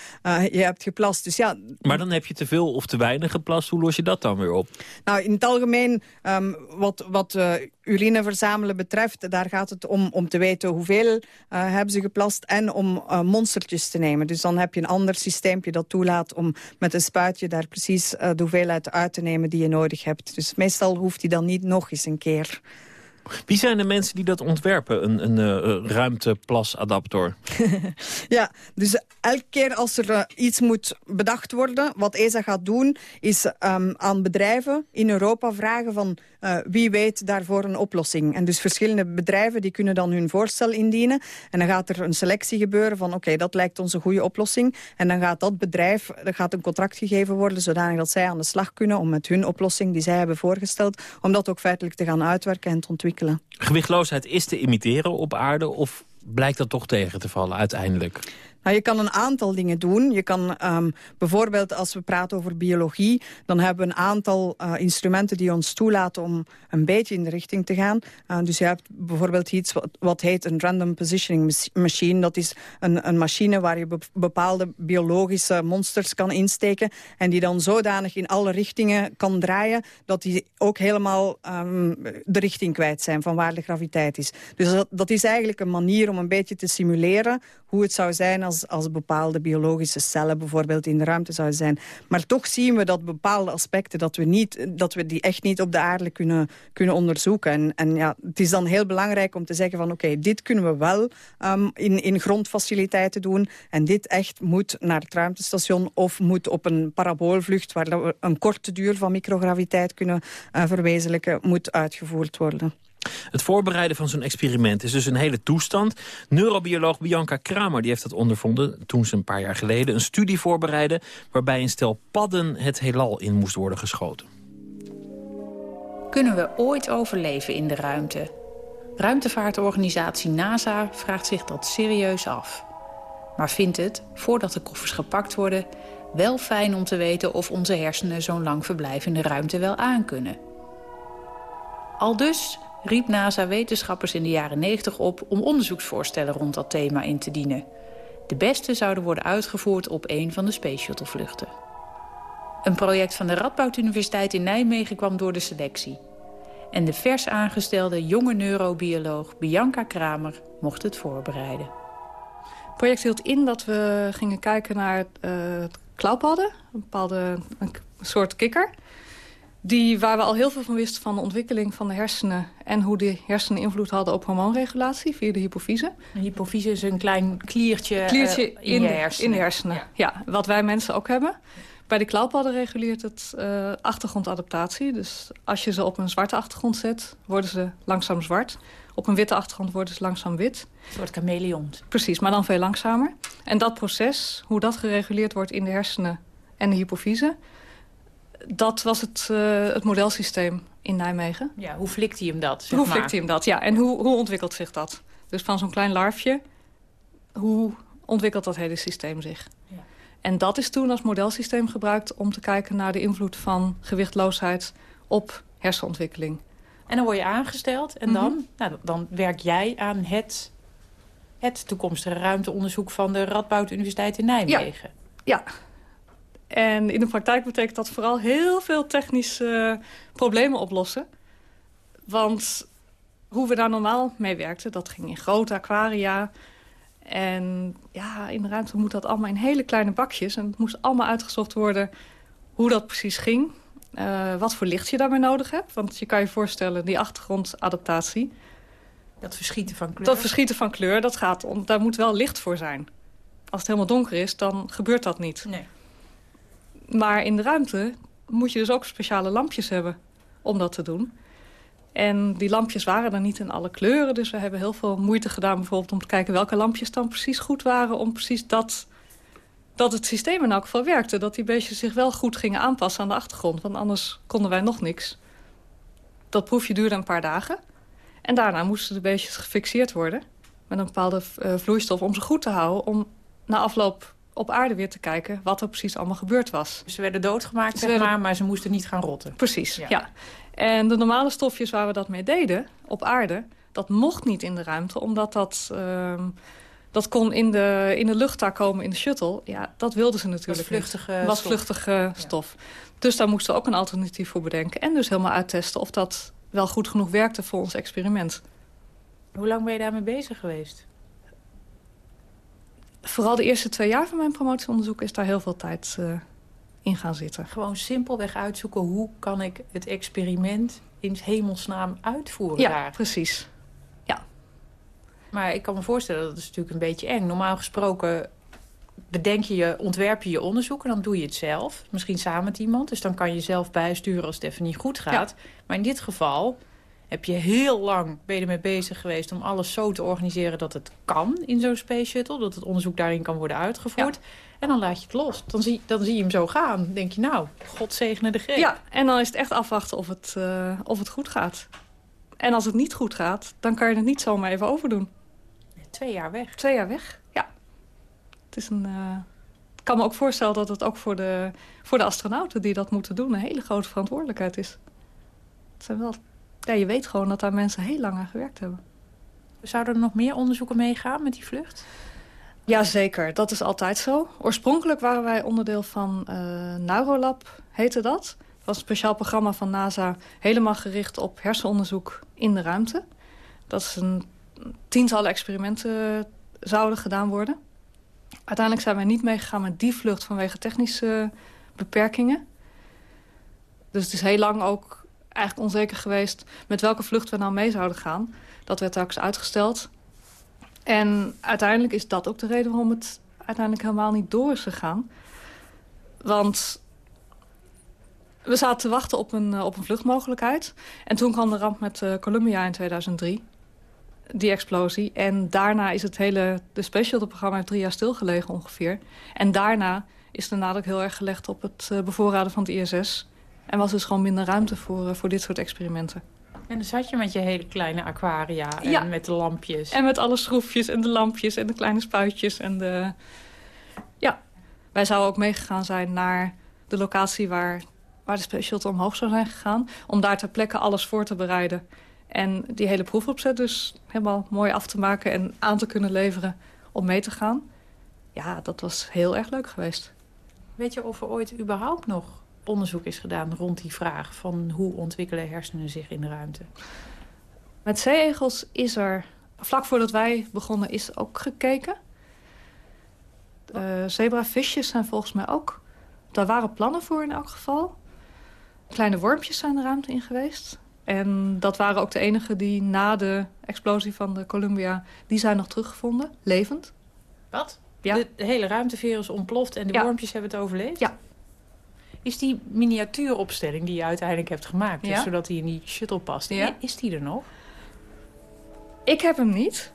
je hebt geplast. Dus ja, maar dan heb je te veel of te weinig geplast. Hoe los je dat dan weer op? Nou, in het algemeen, um, wat, wat urine verzamelen betreft... daar gaat het om, om te weten hoeveel uh, hebben ze geplast... en om monstertjes te nemen. Dus dan heb je een ander systeempje dat toelaat... om met een spuitje daar precies de hoeveelheid uit te nemen die je nodig hebt. Dus meestal hoeft hij dan niet nog eens een keer... Wie zijn de mensen die dat ontwerpen, een, een uh, ruimteplasadaptor? ja, dus elke keer als er uh, iets moet bedacht worden... wat ESA gaat doen, is um, aan bedrijven in Europa vragen van... Uh, wie weet daarvoor een oplossing. En dus verschillende bedrijven die kunnen dan hun voorstel indienen. En dan gaat er een selectie gebeuren van... oké, dat lijkt ons een goede oplossing. En dan gaat dat bedrijf, er gaat een contract gegeven worden... zodanig dat zij aan de slag kunnen om met hun oplossing die zij hebben voorgesteld... om dat ook feitelijk te gaan uitwerken en te ontwikkelen. Gewichtloosheid is te imiteren op aarde of blijkt dat toch tegen te vallen uiteindelijk? Nou, je kan een aantal dingen doen. Je kan um, bijvoorbeeld, als we praten over biologie... dan hebben we een aantal uh, instrumenten die ons toelaten om een beetje in de richting te gaan. Uh, dus je hebt bijvoorbeeld iets wat, wat, heet een random positioning machine. Dat is een, een machine waar je be bepaalde biologische monsters kan insteken... en die dan zodanig in alle richtingen kan draaien... dat die ook helemaal um, de richting kwijt zijn van waar de graviteit is. Dus dat, dat is eigenlijk een manier om een beetje te simuleren... hoe het zou zijn als als, bepaalde biologische cellen bijvoorbeeld in de ruimte zouden zijn. Maar toch zien we dat bepaalde aspecten, dat we, niet, dat we die echt niet op de aarde kunnen, kunnen onderzoeken. En, en ja, het is dan heel belangrijk om te zeggen van oké, dit kunnen we wel um, in, in grondfaciliteiten doen. En dit echt moet naar het ruimtestation of moet op een paraboolvlucht waar we een korte duur van micrograviteit kunnen uh, verwezenlijken, moet uitgevoerd worden. Het voorbereiden van zo'n experiment is dus een hele toestand. Neurobioloog Bianca Kramer die heeft dat ondervonden toen ze een paar jaar geleden een studie voorbereidde waarbij een stel padden het heelal in moest worden geschoten. Kunnen we ooit overleven in de ruimte? Ruimtevaartorganisatie NASA vraagt zich dat serieus af. Maar vindt het, voordat de koffers gepakt worden... wel fijn om te weten of onze hersenen zo'n lang verblijf in de ruimte wel aankunnen. Al dus riep NASA wetenschappers in de jaren 90 op... om onderzoeksvoorstellen rond dat thema in te dienen. De beste zouden worden uitgevoerd op een van de Space Shuttle-vluchten. Een project van de Radboud Universiteit in Nijmegen kwam door de selectie. En de vers aangestelde jonge neurobioloog Bianca Kramer mocht het voorbereiden. Het project hield in dat we gingen kijken naar uh, klauwpadden. Een bepaalde een soort kikker. Die, waar we al heel veel van wisten van de ontwikkeling van de hersenen... en hoe die hersenen invloed hadden op hormoonregulatie via de hypofyse. Een hypofyse is een klein kliertje, kliertje uh, in, in, de hersenen. In de hersenen, ja. ja. Wat wij mensen ook hebben. Bij de klauwpadden reguleert het uh, achtergrondadaptatie. Dus als je ze op een zwarte achtergrond zet, worden ze langzaam zwart. Op een witte achtergrond worden ze langzaam wit. Een soort chameleont. Precies, maar dan veel langzamer. En dat proces, hoe dat gereguleerd wordt in de hersenen en de hypofyse... dat was het, uh, het modelsysteem in Nijmegen. Ja, hoe flikt hij hem dat, zeg Hoe maar. flikt hij hem dat, ja. En hoe, hoe ontwikkelt zich dat? Dus van zo'n klein larfje, hoe ontwikkelt dat hele systeem zich? Ja. En dat is toen als modelsysteem gebruikt om te kijken naar de invloed van gewichtloosheid op hersenontwikkeling. En dan word je aangesteld en dan, mm -hmm. nou, dan werk jij aan het, het toekomstige ruimteonderzoek van de Radboud Universiteit in Nijmegen. Ja. ja. En in de praktijk betekent dat vooral heel veel technische problemen oplossen. Want hoe we daar normaal mee werkten, dat ging in grote aquaria. En ja, in de ruimte moet dat allemaal in hele kleine bakjes. En het moest allemaal uitgezocht worden hoe dat precies ging. Uh, wat voor licht je daarbij nodig hebt. Want je kan je voorstellen, die achtergrondadaptatie... Dat verschieten van kleur. Dat verschieten van kleur, dat gaat om, daar moet wel licht voor zijn. Als het helemaal donker is, dan gebeurt dat niet. Nee. Maar in de ruimte moet je dus ook speciale lampjes hebben om dat te doen. En die lampjes waren er niet in alle kleuren. Dus we hebben heel veel moeite gedaan bijvoorbeeld om te kijken... welke lampjes dan precies goed waren om precies dat... dat het systeem in elk geval werkte. Dat die beestjes zich wel goed gingen aanpassen aan de achtergrond. Want anders konden wij nog niks. Dat proefje duurde een paar dagen. En daarna moesten de beestjes gefixeerd worden... met een bepaalde uh, vloeistof om ze goed te houden... om na afloop op aarde weer te kijken wat er precies allemaal gebeurd was. Ze werden doodgemaakt, zeg maar, maar ze moesten niet gaan rotten. Precies, ja. ja. En de normale stofjes waar we dat mee deden, op aarde... dat mocht niet in de ruimte, omdat dat... Uh, dat kon in de, in de lucht daar komen in de shuttle. Ja, dat wilden ze natuurlijk was vluchtige niet. was stof. vluchtige stof. Ja. Dus daar moesten we ook een alternatief voor bedenken. En dus helemaal uittesten of dat wel goed genoeg werkte voor ons experiment. Hoe lang ben je daarmee bezig geweest? Vooral de eerste twee jaar van mijn promotieonderzoek is daar heel veel tijd uh, in gaan zitten. Gewoon simpelweg uitzoeken hoe kan ik het experiment in hemelsnaam uitvoeren ja, daar. precies. Ja. Maar ik kan me voorstellen, dat is natuurlijk een beetje eng. Normaal gesproken bedenk je, je ontwerp je je onderzoek en dan doe je het zelf. Misschien samen met iemand. Dus dan kan je zelf bijsturen als het even niet goed gaat. Ja. Maar in dit geval heb je heel lang ben je ermee bezig geweest om alles zo te organiseren dat het kan in zo'n Space Shuttle. Dat het onderzoek daarin kan worden uitgevoerd. Ja. En dan laat je het los. Dan zie, dan zie je hem zo gaan. Dan denk je, nou, God zegene de greep. Ja, en dan is het echt afwachten of het, uh, of het goed gaat. En als het niet goed gaat, dan kan je het niet zomaar even overdoen. Twee jaar weg. Twee jaar weg, ja. Het is een... Uh, ik kan me ook voorstellen dat het ook voor de, voor de astronauten die dat moeten doen... een hele grote verantwoordelijkheid is. Het zijn wel ja, je weet gewoon dat daar mensen heel lang aan gewerkt hebben. Zouden er nog meer onderzoeken meegaan met die vlucht? Jazeker, dat is altijd zo. Oorspronkelijk waren wij onderdeel van uh, Neurolab, heette dat. Dat was een speciaal programma van NASA... helemaal gericht op hersenonderzoek in de ruimte. Dat is een tientallen experimenten zouden gedaan worden. Uiteindelijk zijn wij niet meegegaan met die vlucht vanwege technische beperkingen. Dus het is heel lang ook eigenlijk onzeker geweest met welke vlucht we nou mee zouden gaan. Dat werd telkens uitgesteld. En uiteindelijk is dat ook de reden waarom het uiteindelijk helemaal niet door is gegaan. Want we zaten te wachten op een, op een vluchtmogelijkheid. En toen kwam de ramp met uh, Columbia in 2003. Die explosie. En daarna is het hele de Space Shuttle-programma drie jaar stilgelegen ongeveer. En daarna is de nadruk heel erg gelegd op het uh, bevoorraden van het ISS. En was dus gewoon minder ruimte voor, uh, voor dit soort experimenten. En dan zat je met je hele kleine aquaria en ja. met de lampjes. En met alle schroefjes en de lampjes en de kleine spuitjes. En de... Ja, wij zouden ook meegegaan zijn naar de locatie waar, waar de Space Shuttle omhoog zou zijn gegaan. Om daar ter plekke alles voor te bereiden. En die hele proefopzet dus helemaal mooi af te maken... en aan te kunnen leveren om mee te gaan. Ja, dat was heel erg leuk geweest. Weet je of er ooit überhaupt nog onderzoek is gedaan rond die vraag... van hoe ontwikkelen hersenen zich in de ruimte? Met zeeegels is er, vlak voordat wij begonnen, is ook gekeken. Uh, zebravisjes zijn volgens mij ook... Daar waren plannen voor in elk geval. Kleine wormpjes zijn de ruimte in geweest. En dat waren ook de enigen die na de explosie van de Columbia... die zijn nog teruggevonden, levend. Wat? Ja. De, hele ruimteveer is ontploft en de wormpjes hebben het overleefd? Ja. Is die miniatuuropstelling die je uiteindelijk hebt gemaakt... Dus zodat hij in die shuttle past, ja. is die er nog? Ik heb hem niet.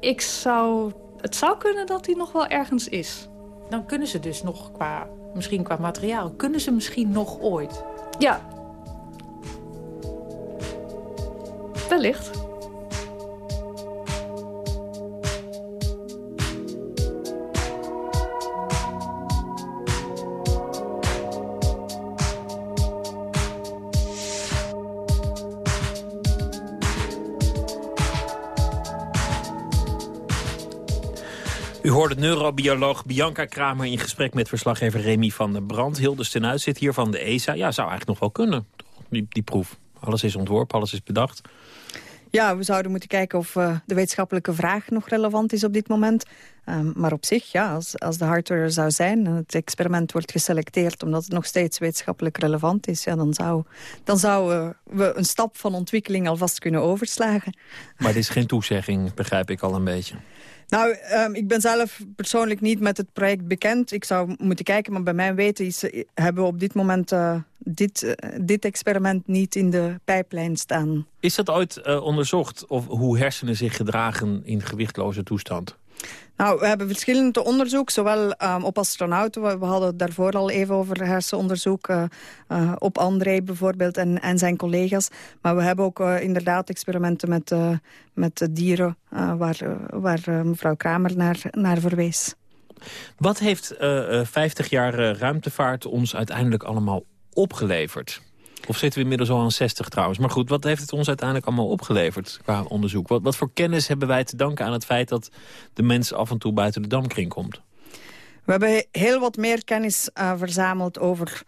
Ik zou... Het zou kunnen dat hij nog wel ergens is. Dan kunnen ze dus nog qua... Misschien qua materiaal. Kunnen ze misschien nog ooit? Ja. Wellicht. Hoorde neurobioloog Bianca Kramer in gesprek met verslaggever Remy van der Brand. Hilde Stenuit zit hier van de ESA. Ja, zou eigenlijk nog wel kunnen, die, die proef. Alles is ontworpen, alles is bedacht. Ja, we zouden moeten kijken of uh, de wetenschappelijke vraag nog relevant is op dit moment. Um, maar op zich, ja, als, als de hardware zou zijn... en het experiment wordt geselecteerd omdat het nog steeds wetenschappelijk relevant is... Ja, dan zouden dan zou, uh, we een stap van ontwikkeling alvast kunnen overslagen. Maar dit is geen toezegging, begrijp ik al een beetje. Nou, um, ik ben zelf persoonlijk niet met het project bekend. Ik zou moeten kijken, maar bij mijn weten is, hebben we op dit moment uh, dit, uh, dit experiment niet in de pijplijn staan. Is dat ooit onderzocht of hoe hersenen zich gedragen in gewichtloze toestand? Nou, we hebben verschillende onderzoek, zowel um, op astronauten... We, hadden het daarvoor al even over hersenonderzoek... Uh, uh, op André bijvoorbeeld en, en zijn collega's. Maar we hebben ook uh, inderdaad experimenten met, met dieren... waar, waar mevrouw Kramer naar, naar verwees. Wat heeft 50 jaar ruimtevaart ons uiteindelijk allemaal opgeleverd? Of zitten we inmiddels al aan 60 trouwens. Maar goed, wat heeft het ons uiteindelijk allemaal opgeleverd qua onderzoek? Wat, wat voor kennis hebben wij te danken aan het feit dat de mens af en toe buiten de damkring komt? We hebben heel wat meer kennis uh, verzameld over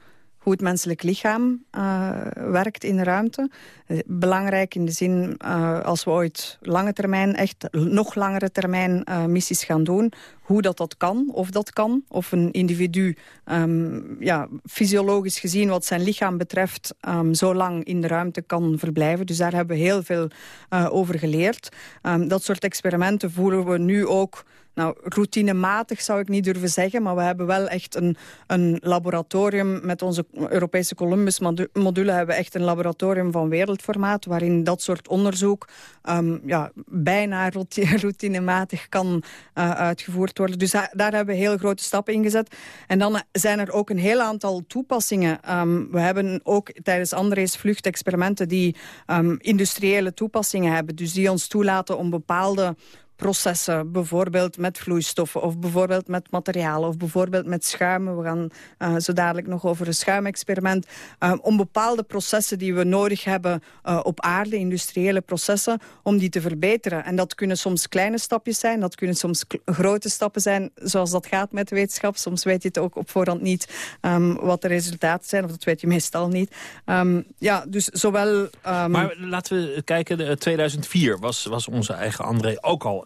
hoe het menselijk lichaam uh, werkt in de ruimte. Uh, belangrijk in de zin, uh, als we ooit lange termijn, echt nog langere termijn missies gaan doen, hoe dat dat kan, of dat kan. Of een individu, um, ja, fysiologisch gezien wat zijn lichaam betreft, um, zo lang in de ruimte kan verblijven. Dus daar hebben we heel veel over geleerd. Um, dat soort experimenten voeren we nu ook nou, routinematig zou ik niet durven zeggen, maar we hebben wel echt een, een laboratorium met onze Europese Columbus-module hebben we echt een laboratorium van wereldformaat, waarin dat soort onderzoek um, ja, bijna routinematig kan uh, uitgevoerd worden. Dus daar, hebben we heel grote stappen in gezet. En dan zijn er ook een heel aantal toepassingen. Um, we hebben ook tijdens André's vluchtexperimenten die um, industriële toepassingen hebben, dus die ons toelaten om bepaalde processen, bijvoorbeeld met vloeistoffen of bijvoorbeeld met materialen of bijvoorbeeld met schuimen. We gaan uh, zo dadelijk nog over een schuimexperiment. Uh, om bepaalde processen die we nodig hebben uh, op aarde, industriële processen, om die te verbeteren. En dat kunnen soms kleine stapjes zijn, dat kunnen soms grote stappen zijn, zoals dat gaat met wetenschap. Soms weet je het ook op voorhand niet um, wat de resultaten zijn, of dat weet je meestal niet. Um, ja, dus zowel... Um... Maar laten we kijken, 2004 was, was onze eigen André ook al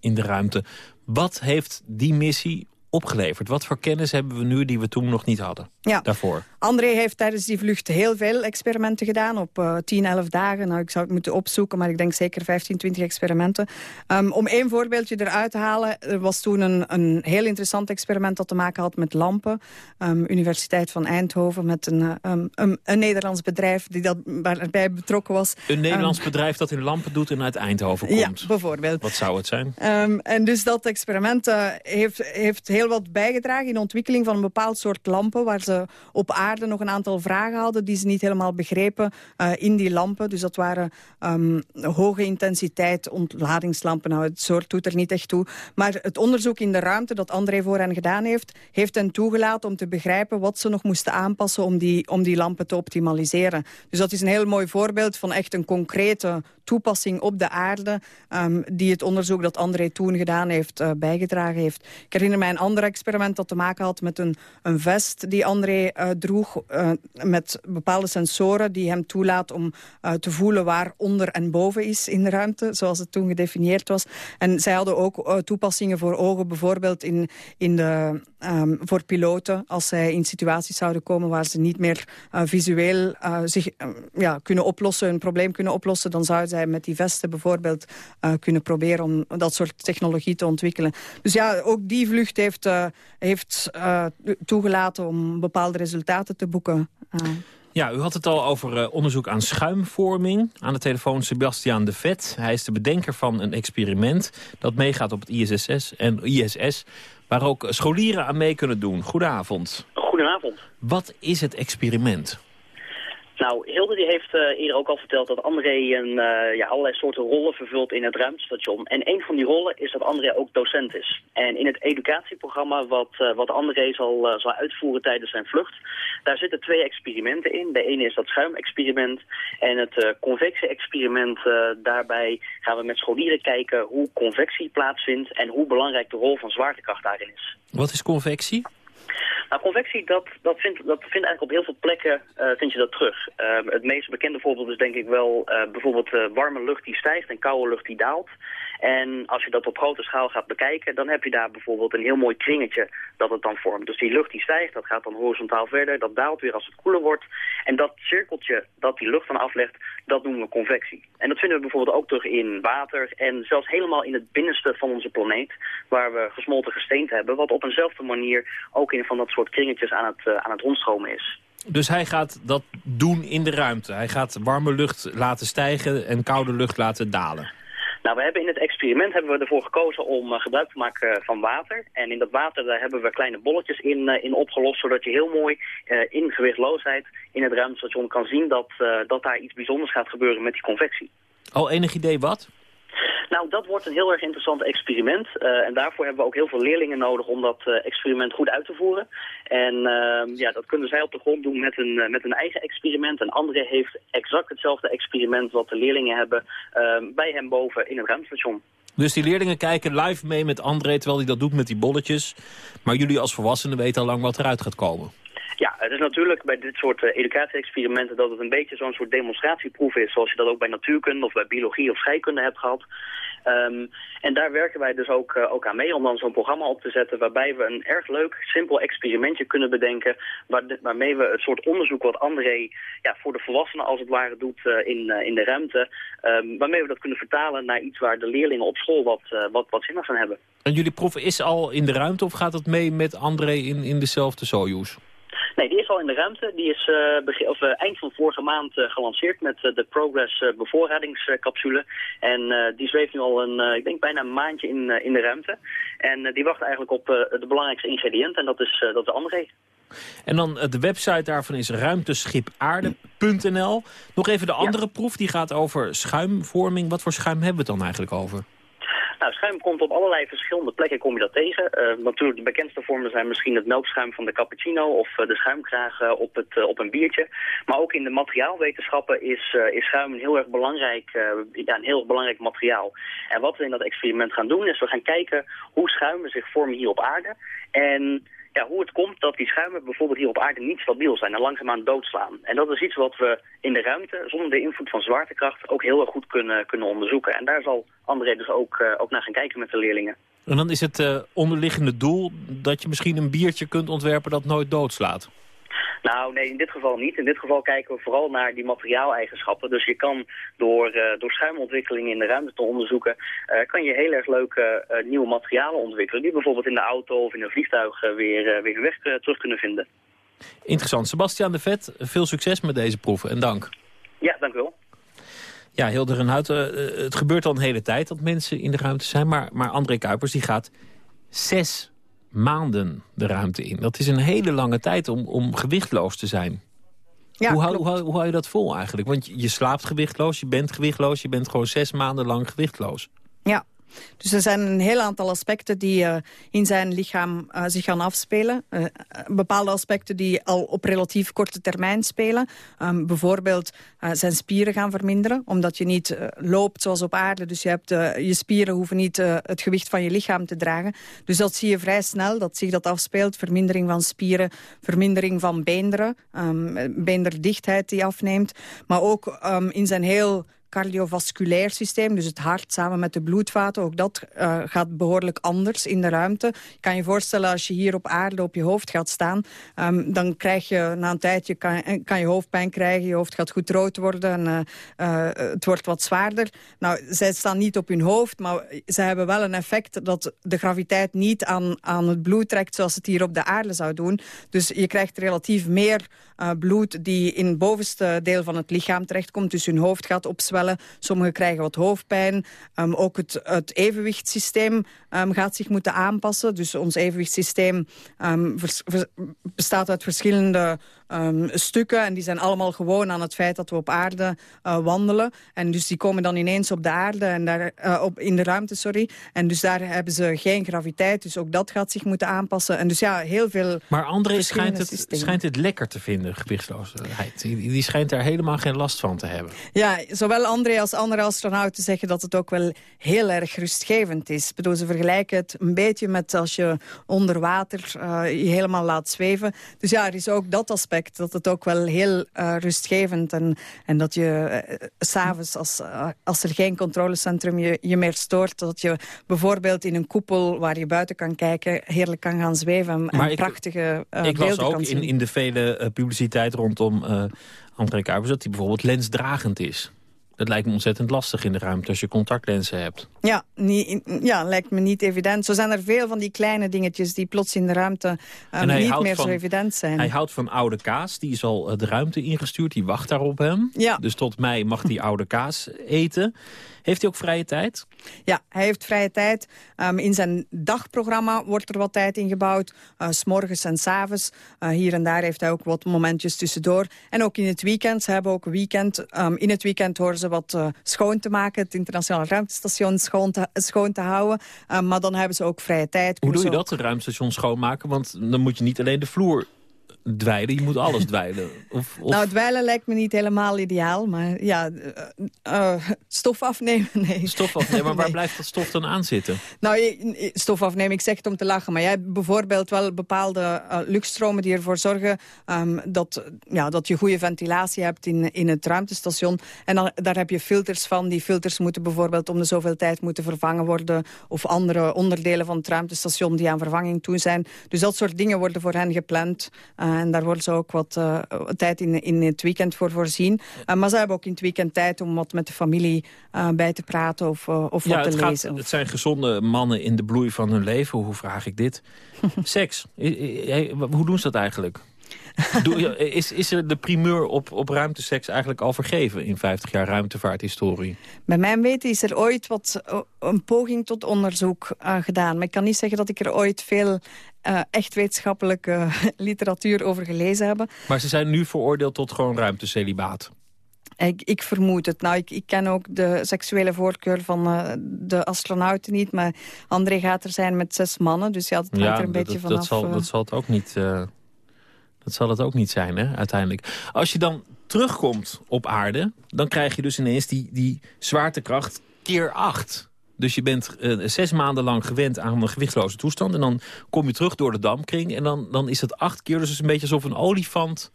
in de ruimte. Wat heeft die missie opgeleverd? Wat voor kennis hebben we nu die we toen nog niet hadden? Ja. Daarvoor? André heeft tijdens die vlucht heel veel experimenten gedaan. Op uh, 10, 11 dagen. Nou, ik zou het moeten opzoeken, maar ik denk zeker 15, 20 experimenten. Um, om één voorbeeldje eruit te halen. Er was toen een, een heel interessant experiment dat te maken had met lampen. Um, Universiteit van Eindhoven met een, um, een, een, Nederlands bedrijf die dat bij betrokken was. Een Nederlands bedrijf dat in lampen doet en uit Eindhoven komt? Ja, bijvoorbeeld. Wat zou het zijn? en dus dat experiment uh, heeft, heeft heel heel wat bijgedragen in de ontwikkeling van een bepaald soort lampen... waar ze op aarde nog een aantal vragen hadden die ze niet helemaal begrepen uh, in die lampen. Dus dat waren um, hoge intensiteit ontladingslampen. Nou, het soort doet er niet echt toe. Maar het onderzoek in de ruimte dat André voor hen gedaan heeft... heeft hen toegelaten om te begrijpen wat ze nog moesten aanpassen... om die, om die lampen te optimaliseren. Dus dat is een heel mooi voorbeeld van echt een concrete toepassing op de aarde... Um, die het onderzoek dat André toen gedaan heeft uh, bijgedragen heeft. Ik herinner mij een ander experiment dat te maken had met een, een vest die André uh, droeg... Uh, met bepaalde sensoren die hem toelaat om te voelen waar onder en boven is in de ruimte, zoals het toen gedefinieerd was. En zij hadden ook toepassingen voor ogen, bijvoorbeeld in, in de, um, voor piloten... als zij in situaties zouden komen waar ze niet meer visueel zich ja, kunnen oplossen, een probleem kunnen oplossen... dan zouden zij met die vesten bijvoorbeeld kunnen proberen om dat soort technologie te ontwikkelen. Dus ja, ook die vlucht heeft, uh, heeft uh, toegelaten om bepaalde resultaten te boeken. Ja, u had het al over onderzoek aan schuimvorming. Aan de telefoon Sebastiaan de Vet. Hij is de bedenker van een experiment dat meegaat op het ISS en ISS... waar ook scholieren aan mee kunnen doen. Goedenavond. Goedenavond. Wat is het experiment? Nou, Hilde die heeft uh, eerder ook al verteld dat André een, uh, ja, allerlei soorten rollen vervult in het ruimtestation. En een van die rollen is dat André ook docent is. En in het educatieprogramma wat, uh, wat André zal, zal uitvoeren tijdens zijn vlucht, daar zitten twee experimenten in. De ene is dat schuimexperiment en het convectie-experiment. daarbij gaan we met scholieren kijken hoe convectie plaatsvindt en hoe belangrijk de rol van zwaartekracht daarin is. Wat is convectie? Nou, convectie, dat, dat, vindt, dat eigenlijk op heel veel plekken uh, vind je dat terug. Uh, het meest bekende voorbeeld is denk ik wel uh, bijvoorbeeld warme lucht die stijgt en koude lucht die daalt. En als je dat op grote schaal gaat bekijken, dan heb je daar bijvoorbeeld een heel mooi kringetje dat het dan vormt. Dus die lucht die stijgt, dat gaat dan horizontaal verder, dat daalt weer als het koeler wordt. En dat cirkeltje dat die lucht dan aflegt, dat noemen we convectie. En dat vinden we bijvoorbeeld ook terug in water en zelfs helemaal in het binnenste van onze planeet, waar we gesmolten gesteente hebben, wat op eenzelfde manier ook in van dat soort kringetjes aan het, uh, aan het rondstromen is. Dus hij gaat dat doen in de ruimte. Hij gaat warme lucht laten stijgen en koude lucht laten dalen. Nou, we hebben in het experiment hebben we ervoor gekozen om uh, gebruik te maken van water. En in dat water daar hebben we kleine bolletjes in, uh, in opgelost, zodat je heel mooi in gewichtloosheid in het ruimtestation kan zien dat, dat daar iets bijzonders gaat gebeuren met die convectie. Al enig idee wat? Nou, dat wordt een heel erg interessant experiment. Uh, en daarvoor hebben we ook heel veel leerlingen nodig om dat uh, experiment goed uit te voeren. En uh, ja, dat kunnen zij op de grond doen met een, met een eigen experiment. En André heeft exact hetzelfde experiment wat de leerlingen hebben ehm, bij hem boven in het ruimtestation. Dus die leerlingen kijken live mee met André terwijl hij dat doet met die bolletjes. Maar jullie als volwassenen weten al lang wat eruit gaat komen. Ja, het is natuurlijk bij dit soort uh, educatie-experimenten dat het een beetje zo'n soort demonstratieproef is, zoals je dat ook bij natuurkunde of bij biologie of scheikunde hebt gehad. Um, en daar werken wij dus ook, uh, ook aan mee om dan zo'n programma op te zetten waarbij we een erg leuk, simpel experimentje kunnen bedenken waar de, waarmee we het soort onderzoek wat André ja, voor de volwassenen als het ware doet uh, in, in de ruimte, um, waarmee we dat kunnen vertalen naar iets waar de leerlingen op school wat, wat, wat zin aan hebben. En jullie proef is al in de ruimte of gaat het mee met André in, in dezelfde Soyuz? Nee, die is al in de ruimte. Die is uh, begin, of, uh, eind van vorige maand uh, gelanceerd met de Progress bevoorradingscapsule. En die zweeft nu al een, ik denk bijna een maandje in, in de ruimte. En die wacht eigenlijk op de belangrijkste ingrediënt en dat is, dat is André. En dan de website daarvan is ruimteschipaarde.nl. Nog even de andere ja. proef, die gaat over schuimvorming. Wat voor schuim hebben we het dan eigenlijk over? Nou, schuim komt op allerlei verschillende plekken, kom je dat tegen. Uh, natuurlijk de bekendste vormen zijn misschien het melkschuim van de cappuccino of uh, de schuimkraag uh, op, het, op een biertje. Maar ook in de materiaalwetenschappen is, is schuim een heel erg belangrijk, ja, een heel belangrijk materiaal. En wat we in dat experiment gaan doen is we gaan kijken hoe schuimen zich vormen hier op aarde. En ja, hoe het komt dat die schuimen bijvoorbeeld hier op aarde niet stabiel zijn en langzaamaan doodslaan. En dat is iets wat we in de ruimte, zonder de invloed van zwaartekracht, ook heel erg goed kunnen, kunnen onderzoeken. En daar zal André dus ook, uh, ook naar gaan kijken met de leerlingen. En dan is het uh, onderliggende doel dat je misschien een biertje kunt ontwerpen dat nooit doodslaat? Nou, nee, in dit geval niet. In dit geval kijken we vooral naar die materiaaleigenschappen. Dus je kan door, uh, door schuimontwikkelingen in de ruimte te onderzoeken... Uh, kan je heel erg leuke uh, nieuwe materialen ontwikkelen... die bijvoorbeeld in de auto of in een vliegtuig weer, weer weg terug kunnen vinden. Interessant. Sebastian de Vet, veel succes met deze proeven en dank. Ja, dank u wel. Ja, Hilder en Houten, het gebeurt al een hele tijd dat mensen in de ruimte zijn... maar, maar André Kuipers die gaat zes maanden de ruimte in. Dat is een hele lange tijd om, om gewichtloos te zijn. Ja, hoe, hou, hoe, hou- hoe hou je dat vol eigenlijk? Want je, je slaapt gewichtloos, je bent gewichtloos... je bent gewoon zes maanden lang gewichtloos. Ja. Dus er zijn een heel aantal aspecten die eh, in zijn lichaam eh, zich gaan afspelen. Eh, bepaalde aspecten die al op relatief korte termijn spelen. Um, bijvoorbeeld uh, zijn spieren gaan verminderen, omdat je niet uh, loopt zoals op aarde. Dus je, hebt, uh, je spieren hoeven niet het gewicht van je lichaam te dragen. Dus dat zie je vrij snel, dat zich dat afspeelt. Vermindering van spieren, vermindering van beenderen, um, beenderdichtheid die afneemt. Maar ook um, in zijn heel cardiovasculair systeem, dus het hart samen met de bloedvaten, ook dat uh, gaat behoorlijk anders in de ruimte. Je kan je voorstellen als je hier op aarde op je hoofd gaat staan, um, dan krijg je na een tijdje kan, kan, je hoofdpijn krijgen, je hoofd gaat goed rood worden en uh, het wordt wat zwaarder. Nou, zij staan niet op hun hoofd, maar ze hebben wel een effect dat de graviteit niet aan, aan het bloed trekt zoals het hier op de aarde zou doen. Dus je krijgt relatief meer uh, bloed die in het bovenste deel van het lichaam terechtkomt. Dus hun hoofd gaat opzwellen. Sommigen krijgen wat hoofdpijn. Um, ook het, het evenwichtssysteem um, gaat zich moeten aanpassen. Dus ons evenwichtssysteem vers, bestaat uit verschillende um, stukken. En die zijn allemaal gewoon aan het feit dat we op aarde uh, wandelen. En dus die komen dan ineens op de aarde, en daar, uh, op, in de ruimte, sorry. En dus daar hebben ze geen graviteit. Dus ook dat gaat zich moeten aanpassen. En dus ja, heel veel Maar André schijnt het, schijnt het lekker te vinden, gewichtsloosheid. Die, die schijnt daar helemaal geen last van te hebben. Ja, zowel André als andere astronauten zeggen dat het ook wel heel erg rustgevend is. Ik bedoel, ze vergelijken het een beetje met als je onder water uh, je helemaal laat zweven. Dus ja, er is ook dat aspect, dat het ook wel heel uh, rustgevend en, en dat je uh, s'avonds, als, uh, als er geen controlecentrum je, je meer stoort, dat je bijvoorbeeld in een koepel waar je buiten kan kijken, heerlijk kan gaan zweven en maar prachtige ik, ik las ook in, in de vele publiciteit rondom André Kuipers dat hij bijvoorbeeld lensdragend is. Dat lijkt me ontzettend lastig in de ruimte als je contactlenzen hebt. Ja, ja, lijkt me niet evident. Zo zijn er veel van die kleine dingetjes die plots in de ruimte um, niet meer van, zo evident zijn. Hij houdt van oude kaas, die is al de ruimte ingestuurd, die wacht daar op hem. Ja. Dus tot mei mag hij oude kaas eten. Heeft hij ook vrije tijd? Ja, hij heeft vrije tijd. Um, in zijn dagprogramma wordt er wat tijd ingebouwd. Uh, S'morgens en s'avonds. Uh, hier en daar heeft hij ook wat momentjes tussendoor. En ook in het weekend. Ze hebben ook weekend. Um, in het weekend horen ze wat uh, schoon te maken. Het internationale ruimtestation schoon te, schoon te houden. Um, maar dan hebben ze ook vrije tijd. Hoe doe je dat, een ruimtestation schoonmaken? Want dan moet je niet alleen de vloer dweilen, je moet alles dweilen. Of, of... Nou, dweilen lijkt me niet helemaal ideaal, maar ja, uh, uh, stof afnemen, nee. Stof afnemen, maar waar nee. blijft dat stof dan aan zitten? Nou, stof afnemen, ik zeg het om te lachen, maar jij hebt bijvoorbeeld wel bepaalde uh, luchtstromen die ervoor zorgen um, dat, ja, dat je goede ventilatie hebt in, in het ruimtestation. En dan, daar heb je filters van. Die filters moeten bijvoorbeeld om de zoveel tijd moeten vervangen worden of andere onderdelen van het ruimtestation die aan vervanging toe zijn. Dus dat soort dingen worden voor hen gepland. Uh, en daar worden ze ook wat uh, tijd in, in het weekend voor voorzien. Uh, maar ze hebben ook in het weekend tijd om wat met de familie uh, bij te praten of, of ja, wat te het lezen. Gaat, het zijn gezonde mannen in de bloei van hun leven. Hoe vraag ik dit? Seks. Hoe doen ze dat eigenlijk? is, is er de primeur op, op ruimteseks eigenlijk al vergeven in 50 jaar ruimtevaarthistorie? Bij mijn weten is er ooit wat, een poging tot onderzoek uh, gedaan. Maar ik kan niet zeggen dat ik er ooit veel uh, echt wetenschappelijke uh, literatuur over gelezen heb. Maar ze zijn nu veroordeeld tot gewoon ruimtecelibaat? Ik, ik, vermoed het. Nou, ik, ik, ken ook de seksuele voorkeur van uh, de astronauten niet. Maar André gaat er zijn met zes mannen. Dus ja, dat hangt ja, er een dat, beetje vanaf. Dat zal, dat zal het ook niet... Uh, dat zal het ook niet zijn, hè, uiteindelijk. Als je dan terugkomt op aarde... dan krijg je dus ineens die, die zwaartekracht keer acht. Dus je bent uh, zes maanden lang gewend aan een gewichtsloze toestand... en dan kom je terug door de dampkring en dan, dan is het acht keer... dus het is een beetje alsof een olifant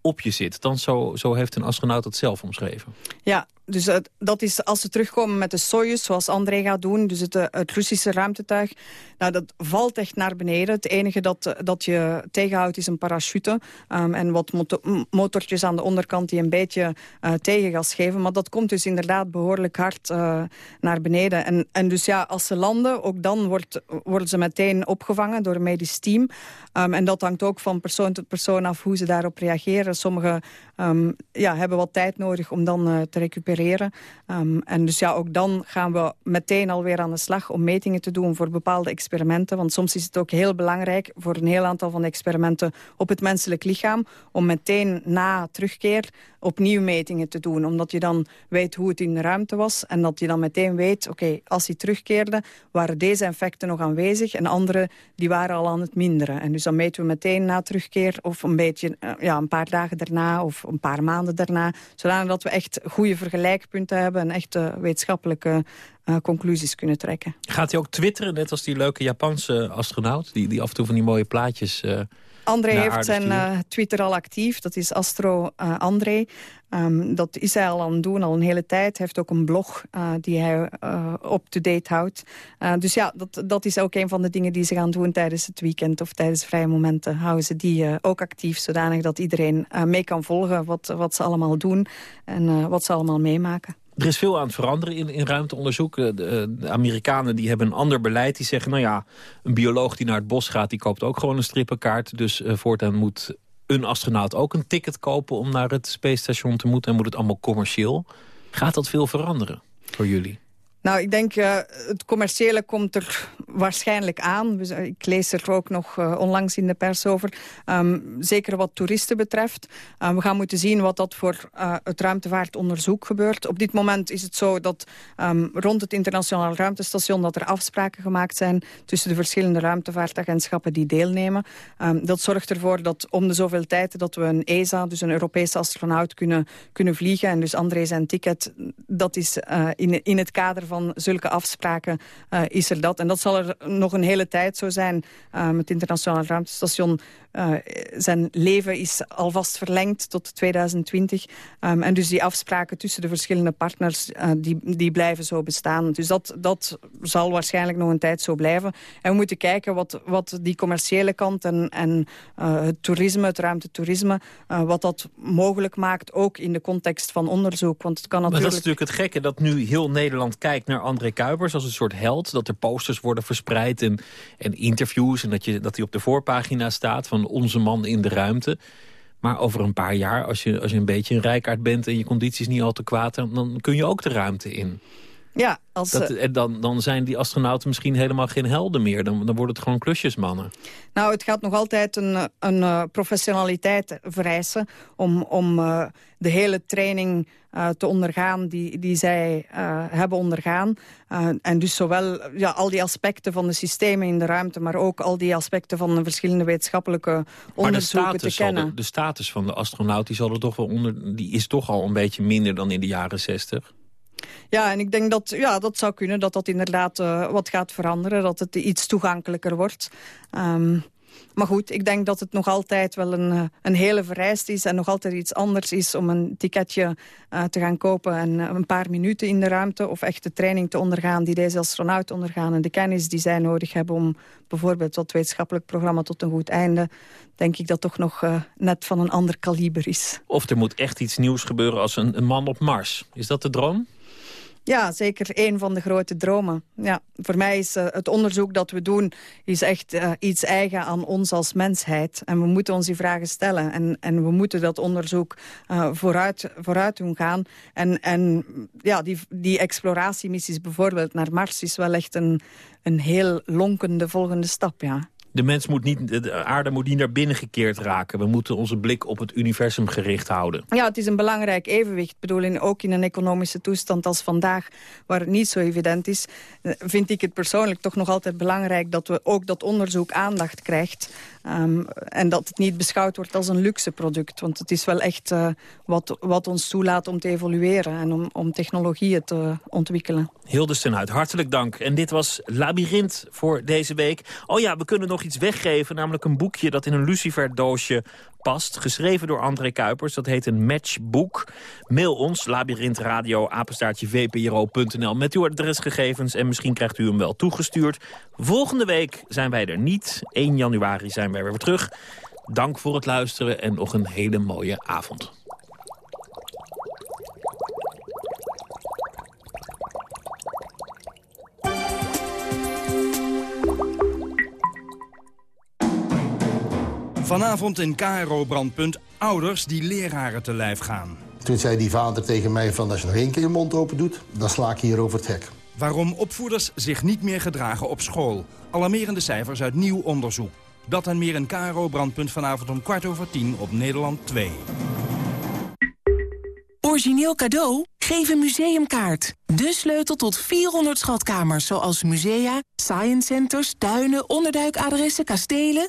op je zit. Dan zo, zo heeft een astronaut het zelf omschreven. Ja, dus het, dat is als ze terugkomen met de Soyuz, zoals André gaat doen... dus het, het Russische ruimtetuig, nou, dat valt echt naar beneden. Het enige dat, dat je tegenhoudt is een parachute... Um, en wat motor, motortjes aan de onderkant die een beetje tegengas geven. Maar dat komt dus inderdaad behoorlijk hard naar beneden. En, en dus ja, als ze landen, ook dan wordt, worden ze meteen opgevangen door een medisch team. Um, en dat hangt ook van persoon tot persoon af hoe ze daarop reageren. Sommigen ehm, ja, hebben wat tijd nodig om dan uh, te recupereren. Um, en dus ja, ook dan gaan we meteen alweer aan de slag om metingen te doen voor bepaalde experimenten. Want soms is het ook heel belangrijk voor een heel aantal van de experimenten op het menselijk lichaam om meteen na terugkeer opnieuw metingen te doen. Omdat je dan weet hoe het in de ruimte was en dat je dan meteen weet, oké, als hij terugkeerde, waren deze effecten nog aanwezig en andere die waren al aan het minderen. En dus dan meten we meteen na terugkeer of een beetje eh, ja, een paar dagen daarna of een paar maanden daarna. Zodat we echt goede vergelijkpunten hebben en echt wetenschappelijke uh, conclusies kunnen trekken. Gaat hij ook twitteren, net als die leuke Japanse astronaut... die, die af en toe van die mooie plaatjes... Uh, André heeft zijn uh, Twitter al actief, dat is Astro uh, André. Um, dat is hij al aan het doen, al een hele tijd. Hij heeft ook een blog uh, die hij up-to-date houdt. dus ja, dat, dat is ook een van de dingen die ze gaan doen tijdens het weekend... of tijdens vrije momenten houden ze die ook actief... zodanig dat iedereen mee kan volgen wat, wat ze allemaal doen... en wat ze allemaal meemaken. Er is veel aan het veranderen in, in ruimteonderzoek. De, de, Amerikanen die hebben een ander beleid. Die zeggen, nou ja, een bioloog die naar het bos gaat... die koopt ook gewoon een strippenkaart. Dus uh, voortaan moet een astronaut ook een ticket kopen... om naar het Space Station te moeten. En moet het allemaal commercieel. Gaat dat veel veranderen voor jullie? Nou, ik denk, uh, het commerciële komt er waarschijnlijk aan. Ik lees er ook nog uh, onlangs in de pers over. Um, zeker wat toeristen betreft. Uh, we gaan moeten zien wat dat voor het ruimtevaartonderzoek gebeurt. Op dit moment is het zo dat um, rond het internationaal ruimtestation... dat er afspraken gemaakt zijn tussen de verschillende ruimtevaartagentschappen die deelnemen. Dat zorgt ervoor dat om de zoveel tijd dat we een ESA, dus een Europese astronaut, kunnen, kunnen vliegen. En dus André zijn ticket, dat is in, in het kader van zulke afspraken uh, is er dat. En dat zal er nog een hele tijd zo zijn. Uh, het internationale ruimtestation uh, zijn leven is alvast verlengd tot 2020. Um, en dus die afspraken tussen de verschillende partners, uh, die, die blijven zo bestaan. Dus dat, dat zal waarschijnlijk nog een tijd zo blijven. En we moeten kijken wat, wat die commerciële kant en, en uh, het toerisme, het ruimtetoerisme, wat dat mogelijk maakt, ook in de context van onderzoek. Want het kan natuurlijk... Maar dat is natuurlijk het gekke, dat nu heel Nederland kijkt naar André Kuipers als een soort held. Dat er posters worden verspreid en, en interviews en dat, je, dat hij op de voorpagina staat van onze man in de ruimte. Maar over een paar jaar, als je, als je een beetje een rijkaard bent... en je conditie is niet al te kwaad, dan kun je ook de ruimte in. Ja, als, dat, en dan, dan zijn die astronauten misschien helemaal geen helden meer. Dan, dan worden het gewoon klusjesmannen. Nou, het gaat nog altijd een, een uh, professionaliteit vereisen... om, om uh, de hele training uh, te ondergaan die, die zij hebben ondergaan. en dus zowel ja, al die aspecten van de systemen in de ruimte... maar ook al die aspecten van de verschillende wetenschappelijke onderzoeken te kennen. De, de, status van de astronaut die, zal er toch wel onder, die is toch al een beetje minder dan in de jaren zestig. Ja, en ik denk dat ja, dat zou kunnen, dat dat inderdaad uh, wat gaat veranderen. Dat het iets toegankelijker wordt. Um, maar goed, ik denk dat het nog altijd wel een, eh, een hele vereist is... en nog altijd iets anders is om een ticketje uh, te gaan kopen... en een paar minuten in de ruimte of echt de training te ondergaan... die deze astronauten ondergaan en de kennis die zij nodig hebben... om bijvoorbeeld dat wetenschappelijk programma tot een goed einde... denk ik dat toch nog net van een ander kaliber is. Of er moet echt iets nieuws gebeuren als een, een man op Mars. Is dat de droom? Ja, zeker een van de grote dromen. Ja, voor mij is uh, het onderzoek dat we doen is echt uh, iets eigen aan ons als mensheid. En we moeten ons die vragen stellen. En, en we moeten dat onderzoek uh, vooruit, vooruit doen gaan. En, en ja, die, die exploratiemissies bijvoorbeeld naar Mars is wel echt een, een heel lonkende volgende stap, ja. De mens moet niet, de aarde moet niet naar binnen gekeerd raken. We moeten onze blik op het universum gericht houden. Ja, het is een belangrijk evenwicht. Ik bedoel, in, ook in een economische toestand als vandaag, waar het niet zo evident is, eh, vind ik het persoonlijk toch nog altijd belangrijk dat we ook dat onderzoek aandacht krijgt. Um, en dat het niet beschouwd wordt als een luxe product. Want het is wel echt uh, wat, wat ons toelaat om te evolueren en om, om technologieën te ontwikkelen. Hilde Stenhuit, hartelijk dank. En dit was Labyrinth voor deze week. Oh ja, we kunnen nog iets weggeven, namelijk een boekje dat in een luciferdoosje past. Geschreven door André Kuipers, dat heet een matchboek. Mail ons, labyrinthradio, vpro.nl met uw adresgegevens en misschien krijgt u hem wel toegestuurd. Volgende week zijn wij er niet. 1 januari zijn wij weer terug. Dank voor het luisteren en nog een hele mooie avond. Vanavond in KRO Brandpunt ouders die leraren te lijf gaan. Toen zei die vader tegen mij van als je nog één keer je mond open doet... dan sla ik hier over het hek. Waarom opvoeders zich niet meer gedragen op school. Alarmerende cijfers uit nieuw onderzoek. Dat en meer in KRO Brandpunt vanavond om kwart over tien op Nederland 2. Origineel cadeau? Geef een museumkaart. De sleutel tot 400 schatkamers, zoals musea, science centers, tuinen, onderduikadressen, kastelen.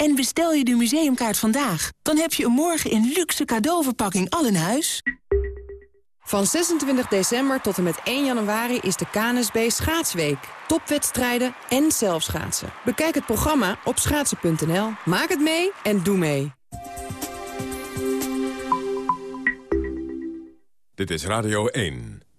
En bestel je de museumkaart vandaag, dan heb je een morgen in luxe cadeauverpakking al in huis. Van 26 december tot en met 1 januari is de KNSB Schaatsweek. Topwedstrijden en zelfschaatsen. Bekijk het programma op schaatsen.nl. Maak het mee en doe mee. Dit is Radio 1.